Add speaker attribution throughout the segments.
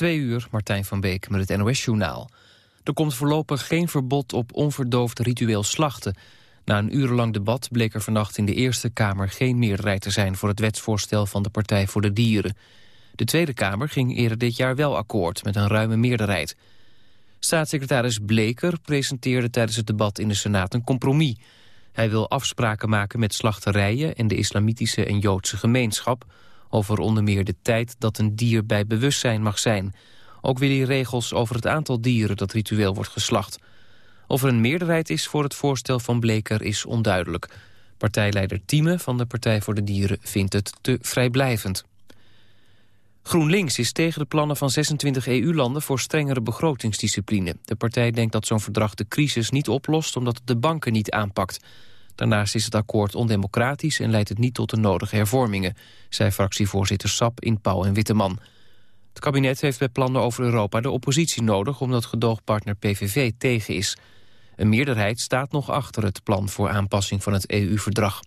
Speaker 1: Twee uur, Martijn van Beek met het NOS-journaal. Er komt voorlopig geen verbod op onverdoofd ritueel slachten. Na een urenlang debat bleek er vannacht in de Eerste Kamer... geen meerderheid te zijn voor het wetsvoorstel van de Partij voor de Dieren. De Tweede Kamer ging eerder dit jaar wel akkoord met een ruime meerderheid. Staatssecretaris Bleker presenteerde tijdens het debat in de Senaat een compromis. Hij wil afspraken maken met slachterijen en de islamitische en Joodse gemeenschap over onder meer de tijd dat een dier bij bewustzijn mag zijn. Ook wil hij regels over het aantal dieren dat ritueel wordt geslacht. Of er een meerderheid is voor het voorstel van Bleker is onduidelijk. Partijleider Thieme van de Partij voor de Dieren vindt het te vrijblijvend. GroenLinks is tegen de plannen van 26 EU-landen voor strengere begrotingsdiscipline. De partij denkt dat zo'n verdrag de crisis niet oplost omdat het de banken niet aanpakt. Daarnaast is het akkoord ondemocratisch en leidt het niet tot de nodige hervormingen, zei fractievoorzitter Sap in Pauw en Witteman. Het kabinet heeft bij plannen over Europa de oppositie nodig omdat gedoogpartner PVV tegen is. Een meerderheid staat nog achter het plan voor aanpassing van het EU-verdrag.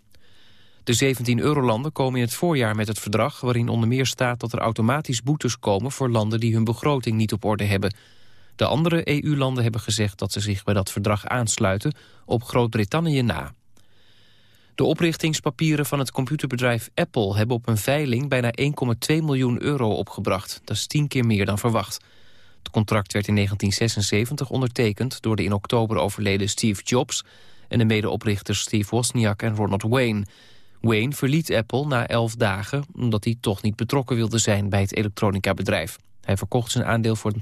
Speaker 1: De 17 eurolanden komen in het voorjaar met het verdrag... waarin onder meer staat dat er automatisch boetes komen... voor landen die hun begroting niet op orde hebben. De andere EU-landen hebben gezegd dat ze zich bij dat verdrag aansluiten... op Groot-Brittannië na. De oprichtingspapieren van het computerbedrijf Apple hebben op een veiling bijna 1,2 miljoen euro opgebracht. Dat is tien keer meer dan verwacht. Het contract werd in 1976 ondertekend door de in oktober overleden Steve Jobs en de medeoprichters Steve Wozniak en Ronald Wayne. Wayne verliet Apple na elf dagen omdat hij toch niet betrokken wilde zijn bij het elektronica-bedrijf. Hij verkocht zijn aandeel voor 10%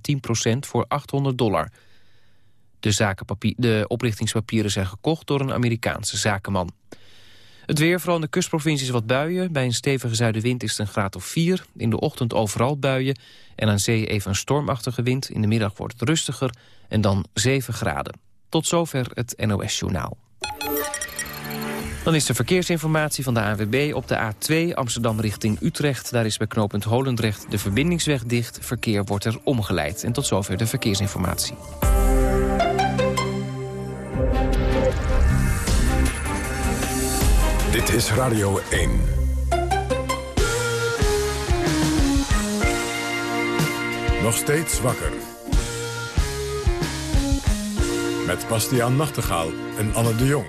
Speaker 1: voor 800 dollar. De, de oprichtingspapieren zijn gekocht door een Amerikaanse zakenman. Het weer, vooral in de kustprovincies wat buien. Bij een stevige zuidenwind is het een graad of 4. In de ochtend overal buien. En aan zee even een stormachtige wind. In de middag wordt het rustiger. En dan 7 graden. Tot zover het NOS Journaal. Dan is de verkeersinformatie van de ANWB op de A2 Amsterdam richting Utrecht. Daar is bij knooppunt Holendrecht de verbindingsweg dicht. Verkeer wordt er omgeleid. En tot zover de verkeersinformatie.
Speaker 2: Is Radio 1. Nog steeds wakker. Met Bastiaan Nachtegaal en Anne de Jong.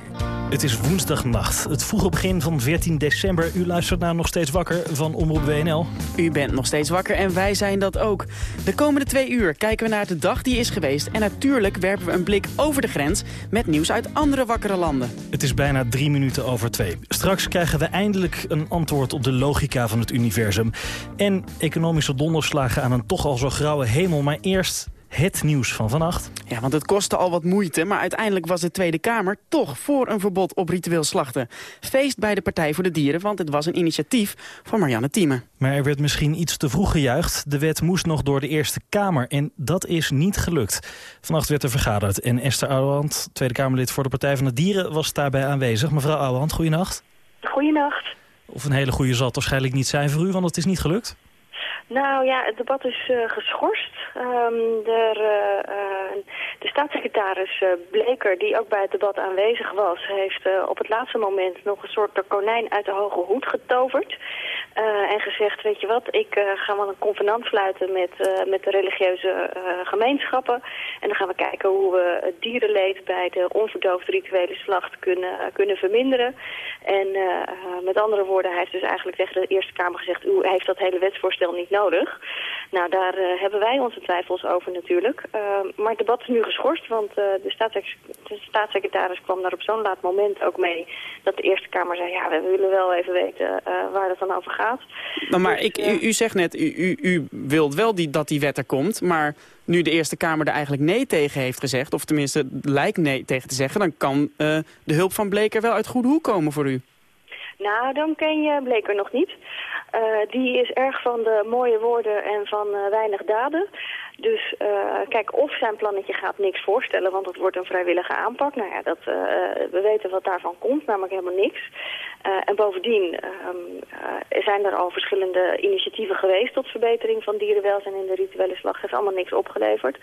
Speaker 3: Het is woensdagnacht, het vroege begin van 14 december. U luistert naar Nog Steeds Wakker van Omroep WNL.
Speaker 4: U bent nog steeds wakker en wij zijn dat ook. De komende twee uur kijken we naar de dag die is geweest... en natuurlijk werpen we een blik over de grens met nieuws uit andere wakkere landen.
Speaker 3: Het is bijna drie minuten over twee. Straks krijgen we eindelijk een antwoord op de logica van het universum. En economische donderslagen aan een toch al zo grauwe hemel. Maar eerst het nieuws van vannacht.
Speaker 4: Ja, want het kostte al wat moeite, maar uiteindelijk was de Tweede Kamer toch voor een verbod op ritueel slachten. Feest bij de Partij voor de Dieren, want het was een initiatief van Marianne Thieme.
Speaker 3: Maar er werd misschien iets te vroeg gejuicht. De wet moest nog door de Eerste Kamer en dat is niet gelukt. Vannacht werd er vergaderd en Esther Ouwehand, Tweede Kamerlid voor de Partij van de Dieren, was daarbij aanwezig. Mevrouw Ouwehand, goeienacht.
Speaker 5: Goeienacht.
Speaker 3: Of een hele goede zal het waarschijnlijk niet zijn voor u, want het is niet gelukt.
Speaker 5: Nou ja, het debat is uh, geschorst. Um, de, uh, de staatssecretaris Bleker, die ook bij het debat aanwezig was... heeft op het laatste moment nog een soort konijn uit de hoge hoed getoverd. En gezegd, weet je wat, ik ga wel een convenant sluiten met, met de religieuze gemeenschappen. En dan gaan we kijken hoe we het dierenleed bij de onverdoofde rituele slacht kunnen, kunnen verminderen. En met andere woorden, hij heeft dus eigenlijk tegen de Eerste Kamer gezegd... u heeft dat hele wetsvoorstel niet nodig. Nou, daar uh, hebben wij onze twijfels over natuurlijk. Uh, maar het debat is nu geschorst, want uh, de, de, staatssecretaris kwam daar op zo'n laat moment ook mee... dat de Eerste Kamer zei, ja, we willen wel even weten waar het dan over gaat.
Speaker 4: Nou, maar dus, ik, u, u, zegt net, u, u, u wilt wel die, dat die wet er komt, maar nu de Eerste Kamer er eigenlijk nee tegen heeft gezegd... of tenminste lijkt nee tegen te zeggen... dan kan de hulp van Bleker wel uit goede hoek komen voor u.
Speaker 5: Nou, dan ken je Bleker nog niet. Uh, die is erg van de mooie woorden en van uh, weinig daden. Dus kijk, of zijn plannetje gaat niks voorstellen, want het wordt een vrijwillige aanpak. Nou ja, dat, we weten wat daarvan komt, namelijk helemaal niks. en bovendien um, zijn er al verschillende initiatieven geweest tot verbetering van dierenwelzijn in de rituele slag. heeft allemaal niks opgeleverd.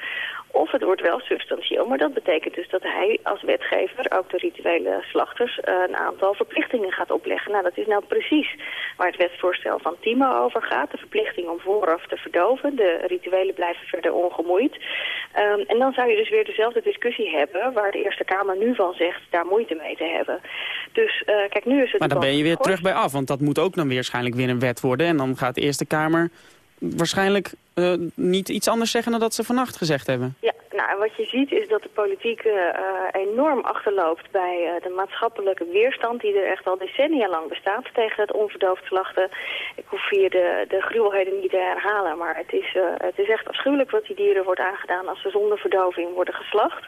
Speaker 5: Of het wordt wel substantieel, maar dat betekent dus dat hij als wetgever ook de rituele slachters een aantal verplichtingen gaat opleggen. Nou, dat is nou precies waar het wetsvoorstel van Timo over gaat. De verplichting om vooraf te verdoven. De rituelen blijven ongemoeid. Um, en dan zou je dus weer dezelfde discussie hebben waar de Eerste Kamer nu van zegt daar moeite mee te hebben. Dus uh, kijk, nu is het...
Speaker 4: Maar dan ben je weer terug bij af, want dat moet ook dan waarschijnlijk weer een wet worden. En dan gaat de Eerste Kamer waarschijnlijk uh, niet iets anders zeggen dan dat ze vannacht gezegd hebben.
Speaker 5: Ja, nou, wat je ziet is dat de politiek uh, enorm achterloopt bij uh, de maatschappelijke weerstand die er echt al decennia lang bestaat tegen het onverdoofd slachten. Ik hoef hier de, de gruwelheden niet te herhalen, maar het is, het is echt afschuwelijk wat die dieren wordt aangedaan als ze zonder verdoving worden geslacht.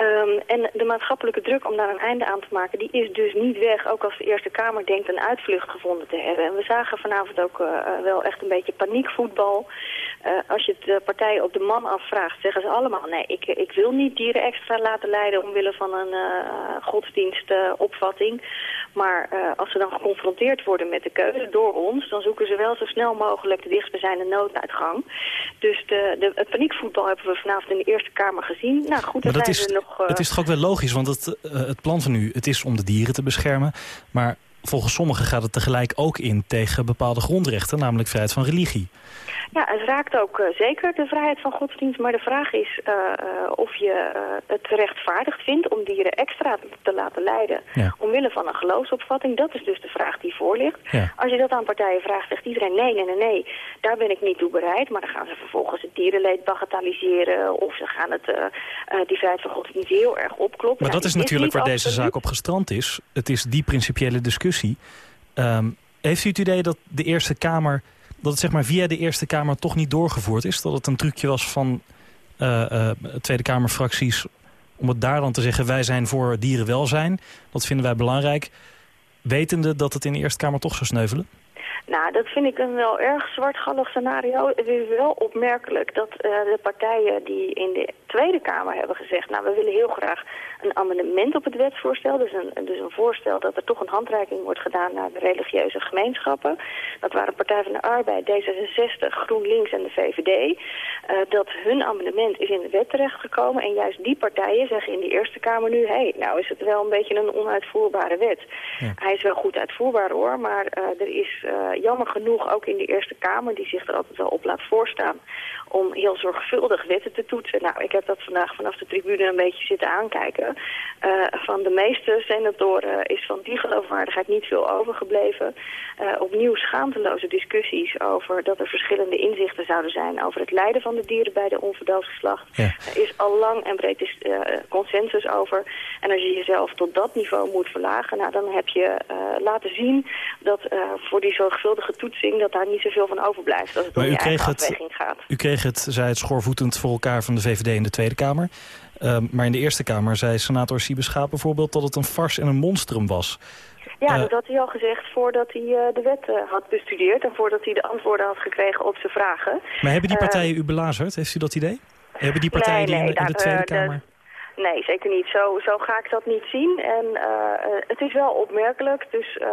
Speaker 5: Um, en de maatschappelijke druk om daar een einde aan te maken, die is dus niet weg, ook als de Eerste Kamer denkt een uitvlucht gevonden te hebben. En we zagen vanavond ook wel echt een beetje paniekvoetbal. Als je de partijen op de man afvraagt, zeggen ze allemaal... nee, ik, ik wil niet dieren extra laten leiden omwille van een uh, godsdienstopvatting. maar uh, als ze dan geconfronteerd worden met de keuze door ons... dan zoeken ze wel zo snel mogelijk de dichtstbijzijnde nooduitgang. Dus de, de, het paniekvoetbal hebben we vanavond in de Eerste Kamer gezien. Nou goed,
Speaker 3: maar dat is, nog, het is toch ook wel logisch, want het, het plan van u... het is om de dieren te beschermen, maar volgens sommigen gaat het tegelijk ook in tegen bepaalde grondrechten, namelijk vrijheid van religie.
Speaker 5: Ja, het raakt ook uh, zeker de vrijheid van godsdienst. Maar de vraag is uh, uh, of je het rechtvaardig vindt om dieren extra te laten leiden. Ja. Omwille van een geloofsopvatting. Dat is dus de vraag die voor ligt. Ja. Als je dat aan partijen vraagt, zegt iedereen nee, nee, nee, nee. Daar ben ik niet toe bereid. Maar dan gaan ze vervolgens het dierenleed bagatelliseren. Of ze gaan het, die vrijheid van godsdienst heel erg opkloppen.
Speaker 3: Maar nou, dat is natuurlijk waar deze zaak op gestrand is. Het is die principiële discussie. Um, heeft u het idee dat de Eerste Kamer dat het zeg maar via de Eerste Kamer toch niet doorgevoerd is? Dat het een trucje was van uh, uh, Tweede Kamerfracties om het daar dan te zeggen... wij zijn voor dierenwelzijn, dat vinden wij belangrijk... wetende dat het in de Eerste Kamer toch zou sneuvelen?
Speaker 5: Nou, dat vind ik een wel erg zwartgallig scenario. Het is wel opmerkelijk dat uh, de partijen die in de Tweede Kamer hebben gezegd... nou, we willen heel graag een amendement op het wetsvoorstel. Dus een, dus een voorstel dat er toch een handreiking wordt gedaan naar de religieuze gemeenschappen. Dat waren Partij van de Arbeid, D66, GroenLinks en de VVD. Uh, eh, dat hun amendement is in de wet terechtgekomen. En juist die partijen zeggen in de Eerste Kamer nu... hé, hey, nou is het wel een beetje een onuitvoerbare wet. Ja. Hij is wel goed uitvoerbaar hoor, maar uh, er is uh, jammer genoeg ook in de Eerste Kamer... die zich er altijd wel op laat voorstaan om heel zorgvuldig wetten te toetsen. Nou, ik heb dat vandaag vanaf de tribune een beetje zitten aankijken. Uh, van de meeste senatoren is van die geloofwaardigheid niet veel overgebleven. Uh, opnieuw schaamteloze discussies over dat er verschillende inzichten zouden zijn... over het lijden van de dieren bij de onverdoofd geslacht. Ja. Er is al lang en breed is, uh, consensus over. En als je jezelf tot dat niveau moet verlagen... Nou, dan heb je laten zien dat voor die zorgvuldige toetsing... dat daar niet zoveel van overblijft als het maar om je eigen afweging gaat.
Speaker 3: U kreeg het, zei het schoorvoetend voor elkaar van de VVD in de Tweede Kamer. Uh, maar in de Eerste Kamer zei senator Siebe bijvoorbeeld... dat het een fars en een monstrum was.
Speaker 5: Ja, uh, dat had hij al gezegd voordat hij uh, de wet uh, had bestudeerd... en voordat hij de antwoorden had gekregen op zijn vragen.
Speaker 3: Maar hebben die partijen u belazerd? Heeft u dat idee? Hebben die partijen
Speaker 5: nee, nee,
Speaker 3: die in de, in de Tweede Kamer...
Speaker 5: Nee, zeker niet. Zo, zo ga ik dat niet zien. En uh, het is wel opmerkelijk. Dus uh,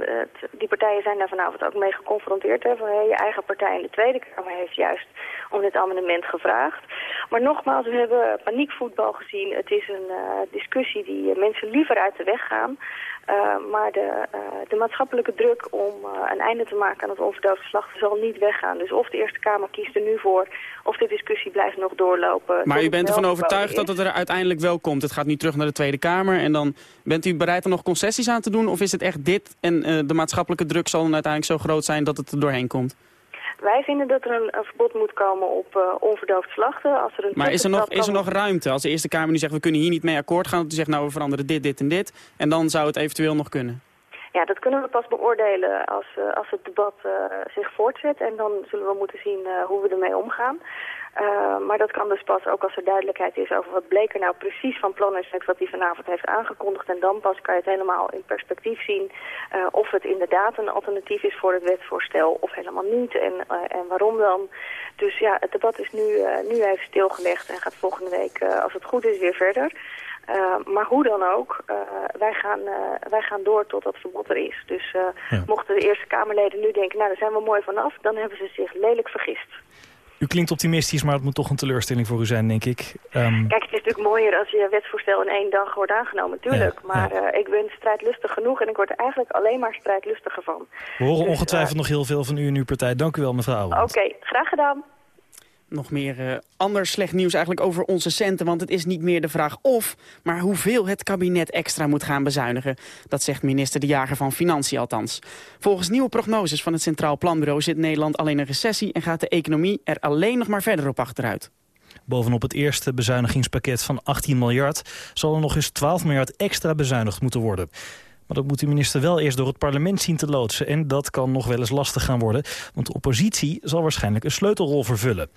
Speaker 5: het, die partijen zijn daar vanavond ook mee geconfronteerd. Hè, van, je eigen partij in de Tweede Kamer heeft juist om dit amendement gevraagd. Maar nogmaals, we hebben paniekvoetbal gezien. Het is een discussie die mensen liever uit de weg gaan. Uh, maar de, uh, de maatschappelijke druk om uh, een einde te maken aan het onverdoofde slachten zal niet weggaan. Dus of de Eerste Kamer kiest er nu voor, of de discussie blijft nog doorlopen.
Speaker 4: Maar u bent ervan overtuigd dat het er uiteindelijk wel komt? Het gaat nu terug naar de Tweede Kamer en dan bent u bereid er nog concessies aan te doen? Of is het echt dit en de maatschappelijke druk zal dan uiteindelijk zo groot zijn dat het er doorheen komt?
Speaker 5: Wij vinden dat er een, een verbod moet komen op uh, onverdoofd slachten. Als er een
Speaker 4: maar is er, nog, is er nog ruimte? Als de Eerste Kamer nu zegt, we kunnen hier niet mee akkoord gaan... dat u zegt, nou, we veranderen dit, dit en dit... en dan zou het eventueel nog kunnen?
Speaker 5: Ja, dat kunnen we pas beoordelen als, als het debat zich voortzet. En dan zullen we moeten zien hoe we ermee omgaan. Uh, maar dat kan dus pas ook als er duidelijkheid is over wat Bleker nou precies van plan is met wat hij vanavond heeft aangekondigd. En dan pas kan je het helemaal in perspectief zien uh, of het inderdaad een alternatief is voor het wetsvoorstel of helemaal niet. En, uh, en waarom dan? Dus ja, het debat is nu, nu even stilgelegd en gaat volgende week, als het goed is, weer verder. maar hoe dan ook, wij, gaan, wij gaan door tot dat verbod er is. Dus ja. mochten de Eerste Kamerleden nu denken, nou daar zijn we mooi vanaf, dan hebben ze zich lelijk vergist.
Speaker 3: U klinkt optimistisch, maar het moet toch een teleurstelling voor u zijn, denk ik.
Speaker 5: Um... Kijk, het is natuurlijk mooier als je wetsvoorstel in één dag wordt aangenomen, natuurlijk. maar uh, ik ben strijdlustig genoeg en ik word er eigenlijk alleen maar strijdlustiger van.
Speaker 3: We horen dus, ongetwijfeld uh... nog heel veel van u en uw partij. Dank u wel, mevrouw.
Speaker 5: Oké, okay, graag gedaan
Speaker 4: nog meer uh, ander slecht nieuws eigenlijk over onze centen. Want het is niet meer de vraag of, maar hoeveel het kabinet extra moet gaan bezuinigen. Dat zegt minister De Jager van Financiën althans. Volgens nieuwe prognoses van het Centraal Planbureau zit Nederland alleen een recessie... en gaat de economie er alleen nog maar verder op achteruit.
Speaker 3: Bovenop het eerste bezuinigingspakket van 18 miljard... zal er nog eens 12 miljard extra bezuinigd moeten worden. Maar dat moet de minister wel eerst door het parlement zien te loodsen. En dat kan nog wel eens lastig gaan worden. Want de oppositie zal waarschijnlijk een sleutelrol vervullen.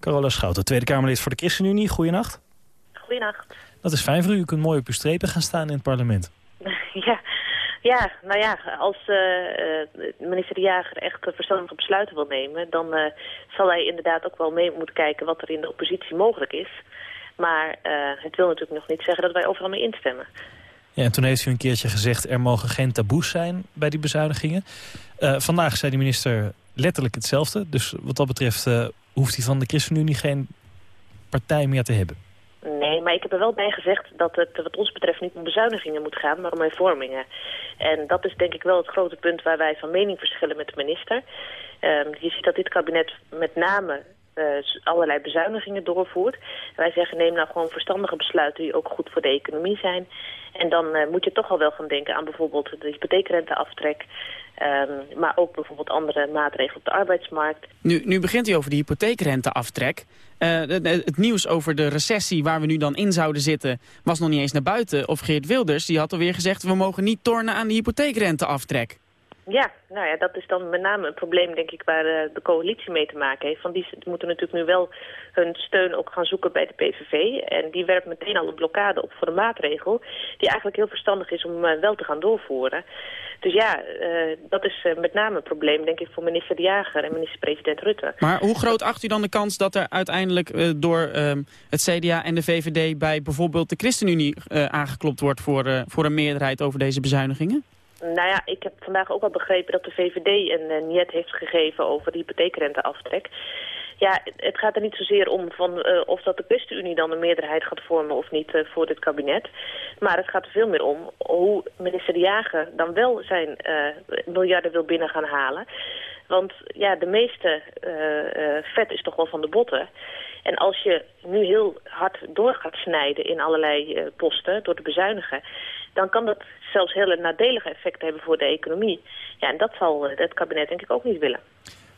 Speaker 3: Carola Schouten, Tweede Kamerlid voor de ChristenUnie. Goedenacht.
Speaker 6: Goedenacht.
Speaker 3: Dat is fijn voor u. U kunt mooi op uw strepen gaan staan in het parlement.
Speaker 6: ja, ja, nou ja, als uh, minister De Jager echt verstandige besluiten wil nemen... dan uh, zal hij inderdaad ook wel mee moeten kijken wat er in de oppositie mogelijk is. Maar uh, het wil natuurlijk nog niet zeggen dat wij overal mee instemmen.
Speaker 3: Ja, en toen heeft u een keertje gezegd... er mogen geen taboes zijn bij die bezuinigingen. Uh, vandaag zei de minister letterlijk hetzelfde. Dus wat dat betreft uh, hoeft hij van de ChristenUnie geen partij meer te hebben.
Speaker 6: Nee, maar ik heb er wel bij gezegd dat het wat ons betreft niet om bezuinigingen moet gaan, maar om hervormingen. En dat is denk ik wel het grote punt waar wij van mening verschillen met de minister. Um, je ziet dat dit kabinet met name allerlei bezuinigingen doorvoert. Wij zeggen neem nou gewoon verstandige besluiten die ook goed voor de economie zijn. En dan uh, moet je toch al wel gaan denken aan bijvoorbeeld de hypotheekrenteaftrek. Um, maar ook bijvoorbeeld andere maatregelen op de arbeidsmarkt.
Speaker 4: Nu, nu begint u over die hypotheekrenteaftrek. Uh, het nieuws over de recessie waar we nu dan in zouden zitten... was nog niet eens naar buiten. Of Geert Wilders die had alweer gezegd... we mogen niet tornen aan de hypotheekrenteaftrek.
Speaker 6: Ja, nou ja, dat is dan met name een probleem, denk ik, waar uh, de coalitie mee te maken heeft. Van die moeten natuurlijk nu wel hun steun ook gaan zoeken bij de PVV. En die werpt meteen al een blokkade op voor een maatregel die eigenlijk heel verstandig is om uh, wel te gaan doorvoeren. Dus ja, uh, dat is met name een probleem, denk ik, voor minister De Jager en minister-president Rutte.
Speaker 4: Maar hoe groot acht u dan de kans dat er uiteindelijk door ehm, het CDA en de VVD bij bijvoorbeeld de ChristenUnie aangeklopt wordt voor, voor een meerderheid over deze bezuinigingen?
Speaker 6: Nou ja, ik heb vandaag ook al begrepen dat de VVD een uh, niet heeft gegeven over de hypotheekrenteaftrek. Ja, het gaat er niet zozeer om van, uh, of dat de ChristenUnie dan een meerderheid gaat vormen of niet uh, voor dit kabinet. Maar het gaat er veel meer om hoe minister De Jager dan wel zijn miljarden wil binnen gaan halen. Want ja, de meeste vet is toch wel van de botten. En als je nu heel hard door gaat snijden in allerlei posten door te bezuinigen dan kan dat zelfs hele nadelige effecten hebben voor de economie. Ja, en dat zal het kabinet denk ik ook niet willen.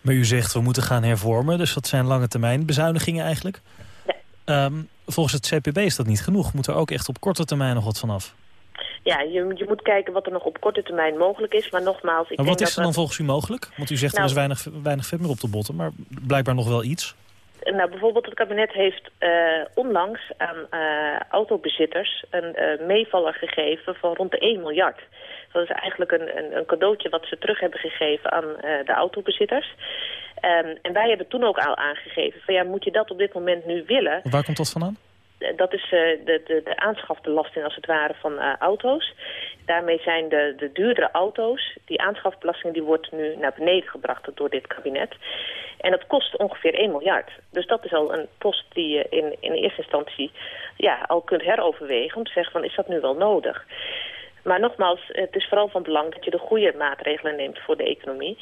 Speaker 3: Maar u zegt we moeten gaan hervormen, dus dat zijn lange termijn bezuinigingen eigenlijk. Ja. Um, volgens het CPB is dat niet genoeg. Moet er ook echt op korte termijn nog wat vanaf?
Speaker 6: Ja, je, je moet kijken wat er nog op korte termijn mogelijk is. Maar nogmaals... Ik
Speaker 3: maar
Speaker 6: wat
Speaker 3: is er dan volgens u mogelijk? Want u zegt nou, er is weinig, weinig vet meer op de botten, maar blijkbaar nog wel iets
Speaker 6: nou, bijvoorbeeld het kabinet heeft uh, onlangs aan uh, autobezitters een uh, meevaller gegeven van rond de 1 miljard. Dat is eigenlijk een, een, een cadeautje wat ze terug hebben gegeven aan de autobezitters. Um, en wij hebben toen ook al aangegeven van ja, moet je dat op dit moment nu willen?
Speaker 3: Waar komt dat vandaan?
Speaker 6: Dat is uh, de, de, aanschafbelasting als het ware van uh, auto's. Daarmee zijn de, de duurdere auto's, die aanschafbelasting die wordt nu naar beneden gebracht door dit kabinet. En dat kost ongeveer 1 miljard. Dus dat is al een post die je in, in eerste instantie ja, al kunt heroverwegen om te zeggen van is dat nu wel nodig. Maar nogmaals, het is vooral van belang dat je de goede maatregelen neemt voor de economie.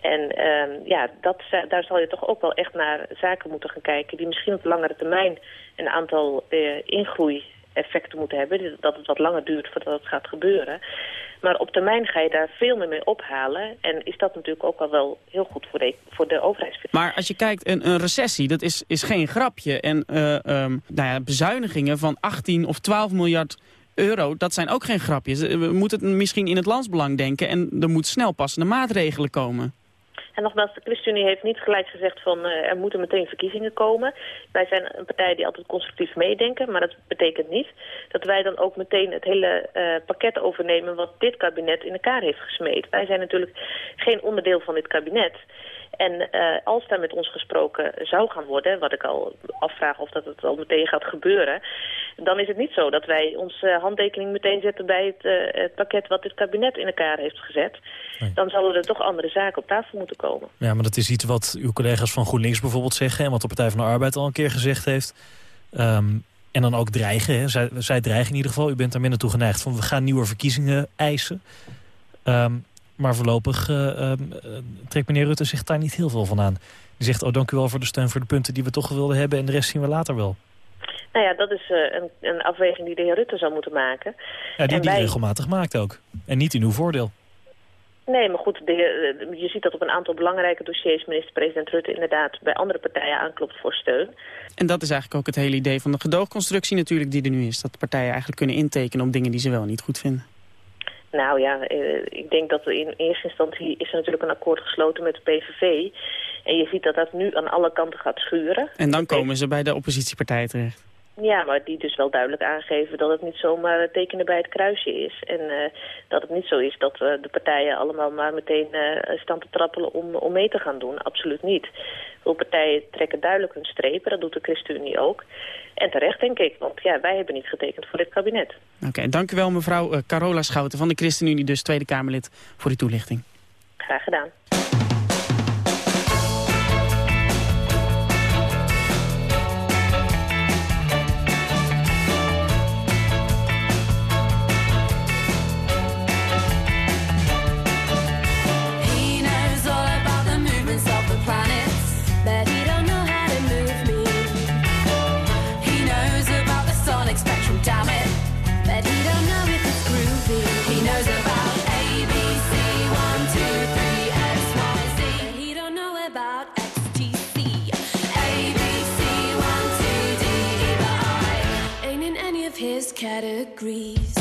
Speaker 6: En uh, ja, dat, daar zal je toch ook wel echt naar zaken moeten gaan kijken... die misschien op langere termijn een aantal uh, ingroei-effecten moeten hebben. Dat het wat langer duurt voordat het gaat gebeuren. Maar op termijn ga je daar veel meer mee ophalen. En is dat natuurlijk ook al wel heel goed voor de, voor de overheidsfinanciën.
Speaker 4: Maar als je kijkt, een, een recessie, dat is, is geen grapje. En uh, um, nou ja, bezuinigingen van 18 of 12 miljard euro, dat zijn ook geen grapjes. We moeten misschien in het landsbelang denken en er moeten snel passende maatregelen komen.
Speaker 6: En nogmaals, de ChristenUnie heeft niet gelijk gezegd van uh, er moeten meteen verkiezingen komen. Wij zijn een partij die altijd constructief meedenken, maar dat betekent niet dat wij dan ook meteen het hele uh, pakket overnemen wat dit kabinet in elkaar heeft gesmeed. Wij zijn natuurlijk geen onderdeel van dit kabinet. En uh, als daar met ons gesproken zou gaan worden, wat ik al afvraag of dat het al meteen gaat gebeuren, dan is het niet zo dat wij onze handtekening meteen zetten bij het, uh, het pakket wat het kabinet in elkaar heeft gezet. Nee. Dan zullen er toch andere zaken op tafel moeten komen.
Speaker 3: Ja, maar dat is iets wat uw collega's van GroenLinks bijvoorbeeld zeggen en wat de Partij van de Arbeid al een keer gezegd heeft. Um, en dan ook dreigen. Hè. Zij, zij dreigen in ieder geval. U bent daar minder toe geneigd van we gaan nieuwe verkiezingen eisen. Um, maar voorlopig uh, uh, trekt meneer Rutte zich daar niet heel veel van aan. Die zegt, oh dank u wel voor de steun voor de punten die we toch wilden hebben... en de rest zien we later wel.
Speaker 6: Nou ja, dat is uh, een, een, afweging die de heer Rutte zou moeten maken.
Speaker 3: Ja, die die regelmatig maakt ook. En niet in uw voordeel.
Speaker 6: Nee, maar goed, de, je ziet dat op een aantal belangrijke dossiers... minister-president Rutte inderdaad bij andere partijen aanklopt voor steun.
Speaker 4: En dat is eigenlijk ook het hele idee van de gedoogconstructie natuurlijk die er nu is. Dat partijen eigenlijk kunnen intekenen op dingen die ze wel niet goed vinden.
Speaker 6: Nou ja, ik denk dat in eerste instantie is er natuurlijk een akkoord gesloten met de PVV. En je ziet dat dat nu aan alle kanten gaat schuren.
Speaker 4: En dan komen ze bij de oppositiepartijen terecht.
Speaker 6: Ja, maar die dus wel duidelijk aangeven dat het niet zomaar tekenen bij het kruisje is. En uh, dat het niet zo is dat uh, de partijen allemaal maar meteen uh, staan te trappelen om, om mee te gaan doen. Absoluut niet. Veel partijen trekken duidelijk hun strepen, dat doet de ChristenUnie ook. En terecht denk ik, want ja, wij hebben niet getekend voor dit kabinet.
Speaker 4: Oké, okay, dank u wel mevrouw Carola Schouten van de ChristenUnie, dus Tweede Kamerlid, voor uw toelichting.
Speaker 6: Graag gedaan.
Speaker 7: Categories.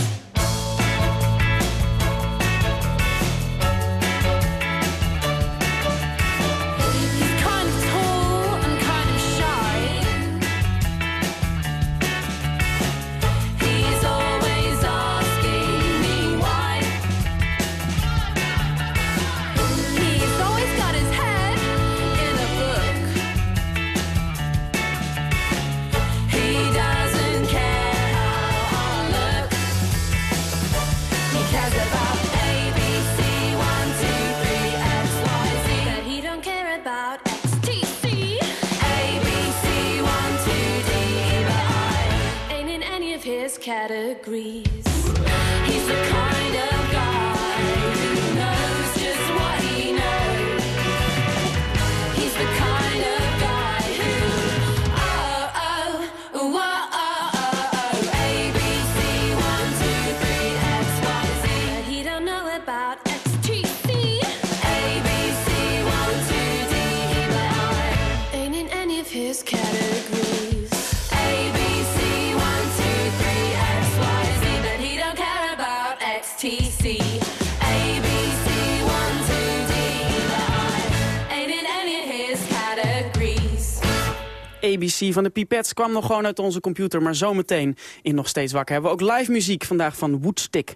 Speaker 4: Van de Pipets kwam nog gewoon uit onze computer, maar zometeen in Nog Steeds Wakker hebben we ook live muziek vandaag van Woodstick.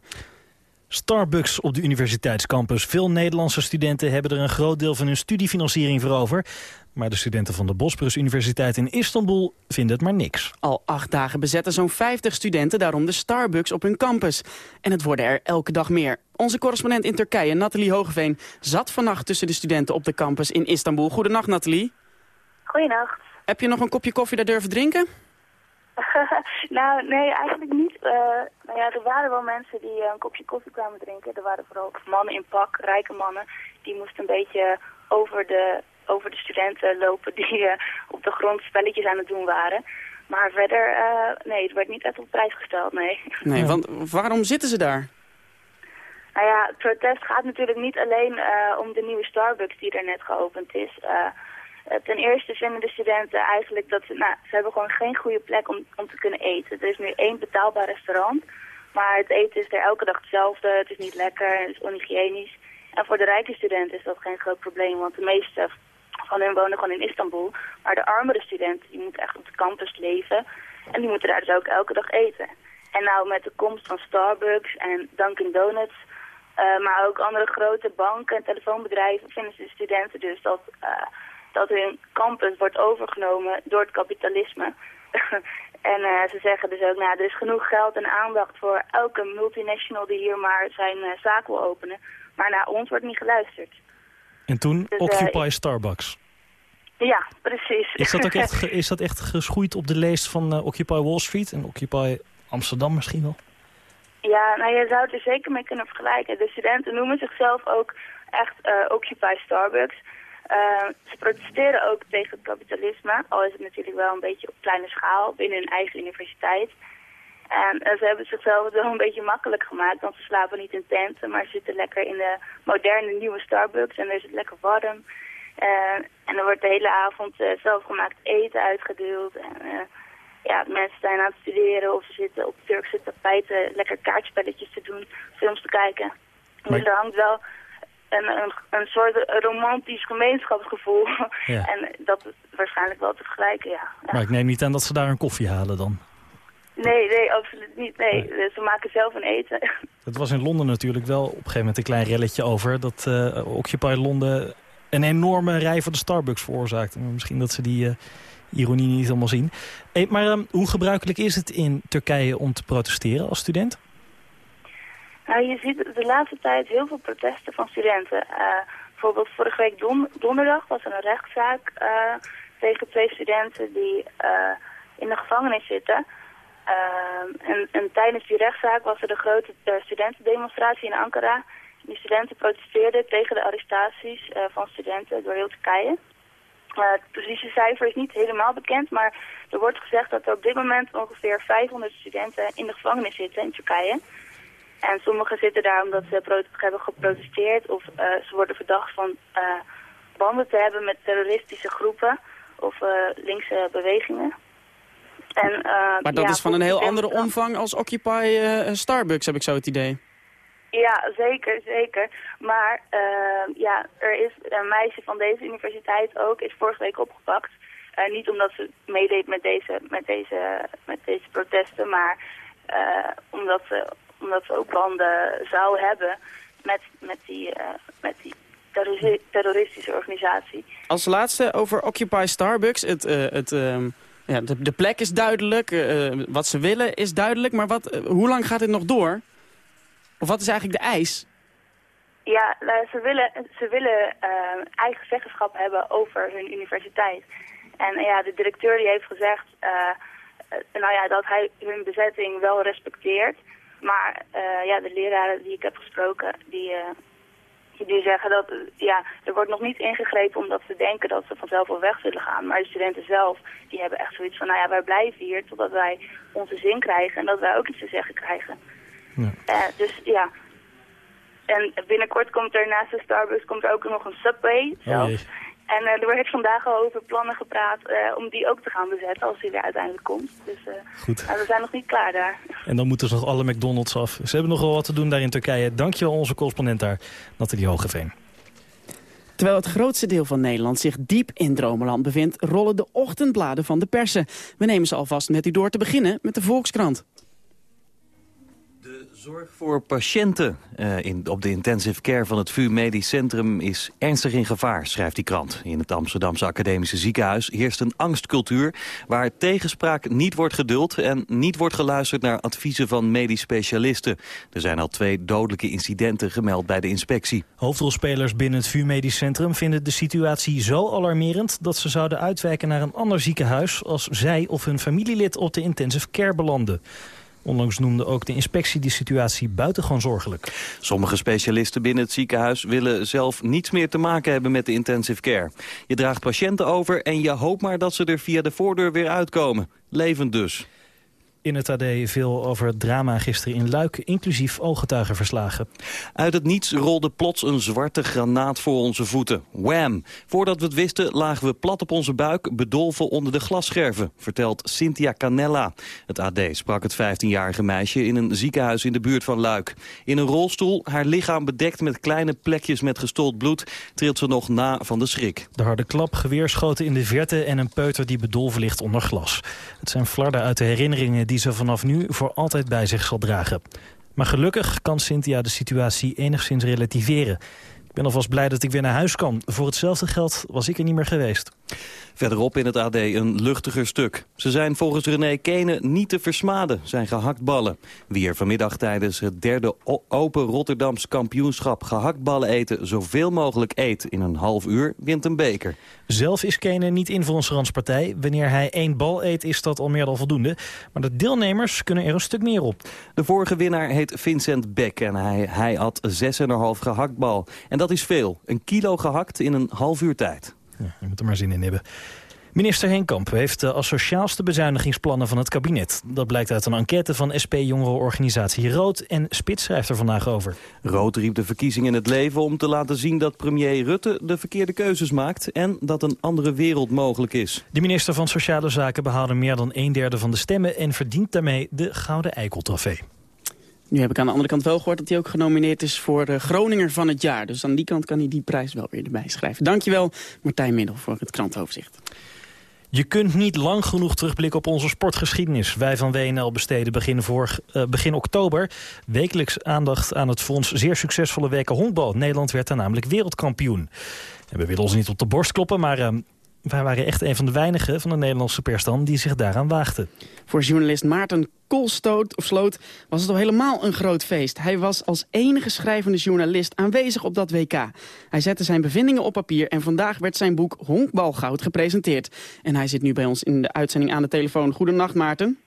Speaker 3: Starbucks op de universiteitscampus. Veel Nederlandse studenten hebben er een groot deel van hun studiefinanciering voor over. Maar de studenten van de Bosporus Universiteit in Istanbul vinden het maar niks.
Speaker 4: Al acht dagen bezetten zo'n 50 studenten daarom de Starbucks op hun campus. En het worden er elke dag meer. Onze correspondent in Turkije, Nathalie Hogeveen, zat vannacht tussen de studenten op de campus in Istanbul. Goedenacht, Nathalie.
Speaker 8: Goedenacht.
Speaker 4: Heb je nog een kopje koffie daar durven drinken?
Speaker 8: nou, nee, eigenlijk niet. Uh, nou ja, er waren wel mensen die uh, een kopje koffie kwamen drinken. Er waren vooral mannen in pak, rijke mannen. Die moesten een beetje over de, over de studenten lopen die uh, op de grond spelletjes aan het doen waren. Maar verder, nee, het werd niet echt op prijs gesteld, nee.
Speaker 4: Nee, want waarom zitten ze daar?
Speaker 8: Nou ja, het protest gaat natuurlijk niet alleen om de nieuwe Starbucks die er net geopend is. Uh, ten eerste vinden de studenten eigenlijk dat ze, nou, ze hebben gewoon geen goede plek om, om te kunnen eten. Er is nu één betaalbaar restaurant Maar het eten is er elke dag hetzelfde. Het is niet lekker, het is onhygiënisch. En voor de rijke studenten is dat geen groot probleem, want de meeste van hun wonen gewoon in Istanbul. Maar de armere studenten, die moeten echt op de campus leven. En die moeten daar dus ook elke dag eten. En nou met de komst van Starbucks en Dunkin' Donuts... eh, maar ook andere grote banken en telefoonbedrijven vinden de studenten dus dat, eh, dat hun campus wordt overgenomen door het kapitalisme. en eh, ze zeggen dus ook, nou, er is genoeg geld en aandacht voor elke multinational die hier maar zijn eh, zaak wil openen. Maar naar ons wordt niet geluisterd.
Speaker 3: En toen
Speaker 8: Dus, eh,
Speaker 3: Occupy Starbucks.
Speaker 8: Ja, precies.
Speaker 3: Is dat ook echt, is dat echt geschoeid op de leest van Occupy Wall Street en Occupy Amsterdam misschien wel?
Speaker 8: Ja, nou je zou het er zeker mee kunnen vergelijken. De studenten noemen zichzelf ook echt Occupy Starbucks. Eh, ze protesteren ook tegen het kapitalisme, al is het natuurlijk wel een beetje op kleine schaal binnen hun eigen universiteit. En eh, ze hebben zichzelf het wel een beetje makkelijk gemaakt, want ze slapen niet in tenten, maar ze zitten lekker in de moderne nieuwe Starbucks en er is het lekker warm. Eh, en er wordt de hele avond eh, zelfgemaakt eten uitgedeeld. En, eh, ja, mensen zijn aan het studeren of ze zitten op Turkse tapijten lekker kaartspelletjes te doen, films te kijken.
Speaker 3: Maar-
Speaker 8: Dus er hangt wel een, een, een soort romantisch gemeenschapsgevoel.
Speaker 3: Ja.
Speaker 8: En dat is waarschijnlijk wel te vergelijken, ja. Ja.
Speaker 3: Maar ik neem niet aan dat ze daar een koffie halen dan.
Speaker 8: Nee, nee, absoluut niet. Nee, ze maken zelf een eten.
Speaker 3: Het was in Londen natuurlijk wel op een gegeven moment een klein relletje over... dat eh, Occupy Londen een enorme rij voor de Starbucks veroorzaakte. Misschien dat ze die eh, ironie niet helemaal zien. Hey, maar ehm, hoe gebruikelijk is het in Turkije om te protesteren als student?
Speaker 8: Nou, je ziet de laatste tijd heel veel protesten van studenten. Eh, bijvoorbeeld vorige week don- donderdag was er een rechtszaak eh, tegen twee studenten die eh, in de gevangenis zitten. En, en tijdens die rechtszaak was er de grote studentendemonstratie in Ankara. Die studenten protesteerden tegen de arrestaties van studenten door heel Turkije. Het precieze cijfer is niet helemaal bekend, maar er wordt gezegd dat er op dit moment ongeveer 500 studenten in de gevangenis zitten in Turkije. En sommigen zitten daar omdat ze hebben geprotesteerd of eh, ze worden verdacht van eh, banden te hebben met terroristische groepen of eh, linkse bewegingen. En,
Speaker 4: Maar dat
Speaker 8: ja,
Speaker 4: is van een heel andere
Speaker 8: de-
Speaker 4: omvang als Occupy Starbucks, heb ik zo het idee.
Speaker 8: Ja, zeker, zeker. Maar ja, er is een meisje van deze universiteit ook, is vorige week opgepakt. Niet omdat ze meedeed met deze, met deze, met deze protesten, maar omdat, ze, omdat ze ook banden zou hebben met, met die, eh, met die terrori- terroristische organisatie.
Speaker 4: Als laatste over Occupy Starbucks. Het, eh, het, ehm, ja, de, de plek is duidelijk, eh, wat ze willen is duidelijk. Maar wat, hoe lang gaat dit nog door? Of wat is eigenlijk de eis?
Speaker 8: Ja, nou, ze willen, ze willen eigen zeggenschap hebben over hun universiteit. En ja, de directeur die heeft gezegd nou ja, dat hij hun bezetting wel respecteert. Maar eh, ja, de leraren die ik heb gesproken, die, eh, die zeggen dat ja, er wordt nog niet ingegrepen omdat ze denken dat ze vanzelf wel weg zullen gaan. Maar de studenten zelf, die hebben echt zoiets van, nou ja, wij blijven hier totdat wij onze zin krijgen en dat wij ook iets te zeggen krijgen.
Speaker 3: Ja.
Speaker 8: Eh, dus ja, en binnenkort komt er naast de Starbucks komt er ook nog een Subway.
Speaker 3: Oh.
Speaker 8: En eh, er wordt vandaag al over plannen gepraat eh, om die ook te gaan bezetten als die weer uiteindelijk komt. Dus eh,
Speaker 3: Goed.
Speaker 8: nou, we zijn nog niet klaar daar.
Speaker 3: En dan moeten ze nog alle McDonald's af. Ze hebben nogal wat te doen daar in Turkije. Dankjewel onze correspondent daar, Nathalie Hogeveen.
Speaker 4: Terwijl het grootste deel van Nederland zich diep in dromenland bevindt... rollen de ochtendbladen van de persen. We nemen ze alvast met u door te beginnen met de Volkskrant.
Speaker 9: Zorg voor patiënten eh, in, op de intensive care van het VU Medisch Centrum is ernstig in gevaar, schrijft die krant. In het Amsterdamse Academische Ziekenhuis heerst een angstcultuur waar tegenspraak niet wordt geduld en niet wordt geluisterd naar adviezen van medisch specialisten. Er zijn al twee dodelijke incidenten gemeld bij de inspectie.
Speaker 3: Hoofdrolspelers binnen het VU Medisch Centrum vinden de situatie zo alarmerend... dat ze zouden uitwijken naar een ander ziekenhuis... als zij of hun familielid op de intensive care belanden. Onlangs noemde ook de inspectie de situatie buitengewoon zorgelijk.
Speaker 9: Sommige specialisten binnen het ziekenhuis willen zelf niets meer te maken hebben met de intensive care. Je draagt patiënten over en je hoopt maar dat ze er via de voordeur weer uitkomen. Levend dus.
Speaker 3: In het AD veel over het drama gisteren in Luik, inclusief ooggetuigenverslagen.
Speaker 9: Uit het niets rolde plots een zwarte granaat voor onze voeten. Wham! Voordat we het wisten lagen we plat op onze buik, bedolven onder de glasscherven, vertelt Cynthia Canella. Het AD sprak het 15-jarige meisje in een ziekenhuis in de buurt van Luik. In een rolstoel, haar lichaam bedekt met kleine plekjes met gestold bloed, trilt ze nog na van de schrik.
Speaker 3: De harde klap, geweerschoten in de verte en een peuter die bedolven ligt onder glas. Het zijn flarden uit de herinneringen die ze vanaf nu voor altijd bij zich zal dragen. Maar gelukkig kan Cynthia de situatie enigszins relativeren. Ik ben alvast blij dat ik weer naar huis kan. Voor hetzelfde geld was ik er niet meer geweest.
Speaker 9: Verderop in het AD een luchtiger stuk. Ze zijn volgens René Kenen niet te versmaden, zijn gehaktballen. Wie er vanmiddag tijdens het derde Open Rotterdams kampioenschap gehaktballen eten zoveel mogelijk eet in een half uur, wint een beker.
Speaker 3: Zelf is Kane niet in voor onze ranspartij. Wanneer hij één bal eet is dat al meer dan voldoende. Maar de deelnemers kunnen er een stuk meer op.
Speaker 9: De vorige winnaar heet Vincent Beck en hij, hij had 6,5 gehaktbal. En dat is veel, een kilo gehakt in een half uur tijd.
Speaker 3: Ja, je moet er maar zin in hebben. Minister Henkamp heeft de asociaalste bezuinigingsplannen van het kabinet. Dat blijkt uit een enquête van SP-jongerenorganisatie Rood en Spits schrijft er vandaag over.
Speaker 9: Rood riep de verkiezing in het leven om te laten zien dat premier Rutte de verkeerde keuzes maakt en dat een andere wereld mogelijk is.
Speaker 3: De minister van Sociale Zaken behaalde meer dan een derde van de stemmen... en verdient daarmee de Gouden Eikeltrofee.
Speaker 4: Nu heb ik aan de andere kant wel gehoord dat hij ook genomineerd is voor de Groninger van het jaar. Dus aan die kant kan hij die prijs wel weer erbij schrijven. Dankjewel Martijn Middel voor het krantenoverzicht.
Speaker 3: Je kunt niet lang genoeg terugblikken op onze sportgeschiedenis. Wij van WNL besteden begin, eh, begin oktober wekelijks aandacht aan het ons zeer succesvolle WK honkbal. Nederland werd daar namelijk wereldkampioen. En we willen ons niet op de borst kloppen, maar eh, wij waren echt een van de weinigen van de Nederlandse pers dan die zich daaraan waagden.
Speaker 4: Voor journalist Maarten Koolstoot of Sloot was het al helemaal een groot feest. Hij was als enige schrijvende journalist aanwezig op dat WK. Hij zette zijn bevindingen op papier en vandaag werd zijn boek Honkbalgoud gepresenteerd. En hij zit nu bij ons in de uitzending aan de telefoon. Goedenacht Maarten.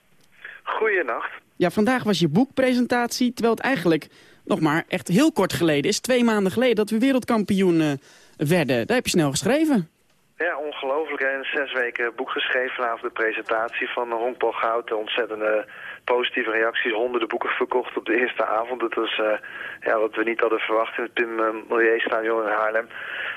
Speaker 10: Goeienacht.
Speaker 4: Ja, vandaag was je boekpresentatie, terwijl het eigenlijk nog maar echt heel kort geleden is. Twee maanden geleden dat we wereldkampioen eh, werden. Daar heb je snel geschreven.
Speaker 10: Ja, ongelooflijk. In zes weken boek geschreven vanavond de presentatie van Honkbal Goud. Ontzettende positieve reacties. Honderden boeken verkocht op de eerste avond. Dat was eh, ja, wat we niet hadden verwacht in het Pim eh, Milieu Stadion in Haarlem.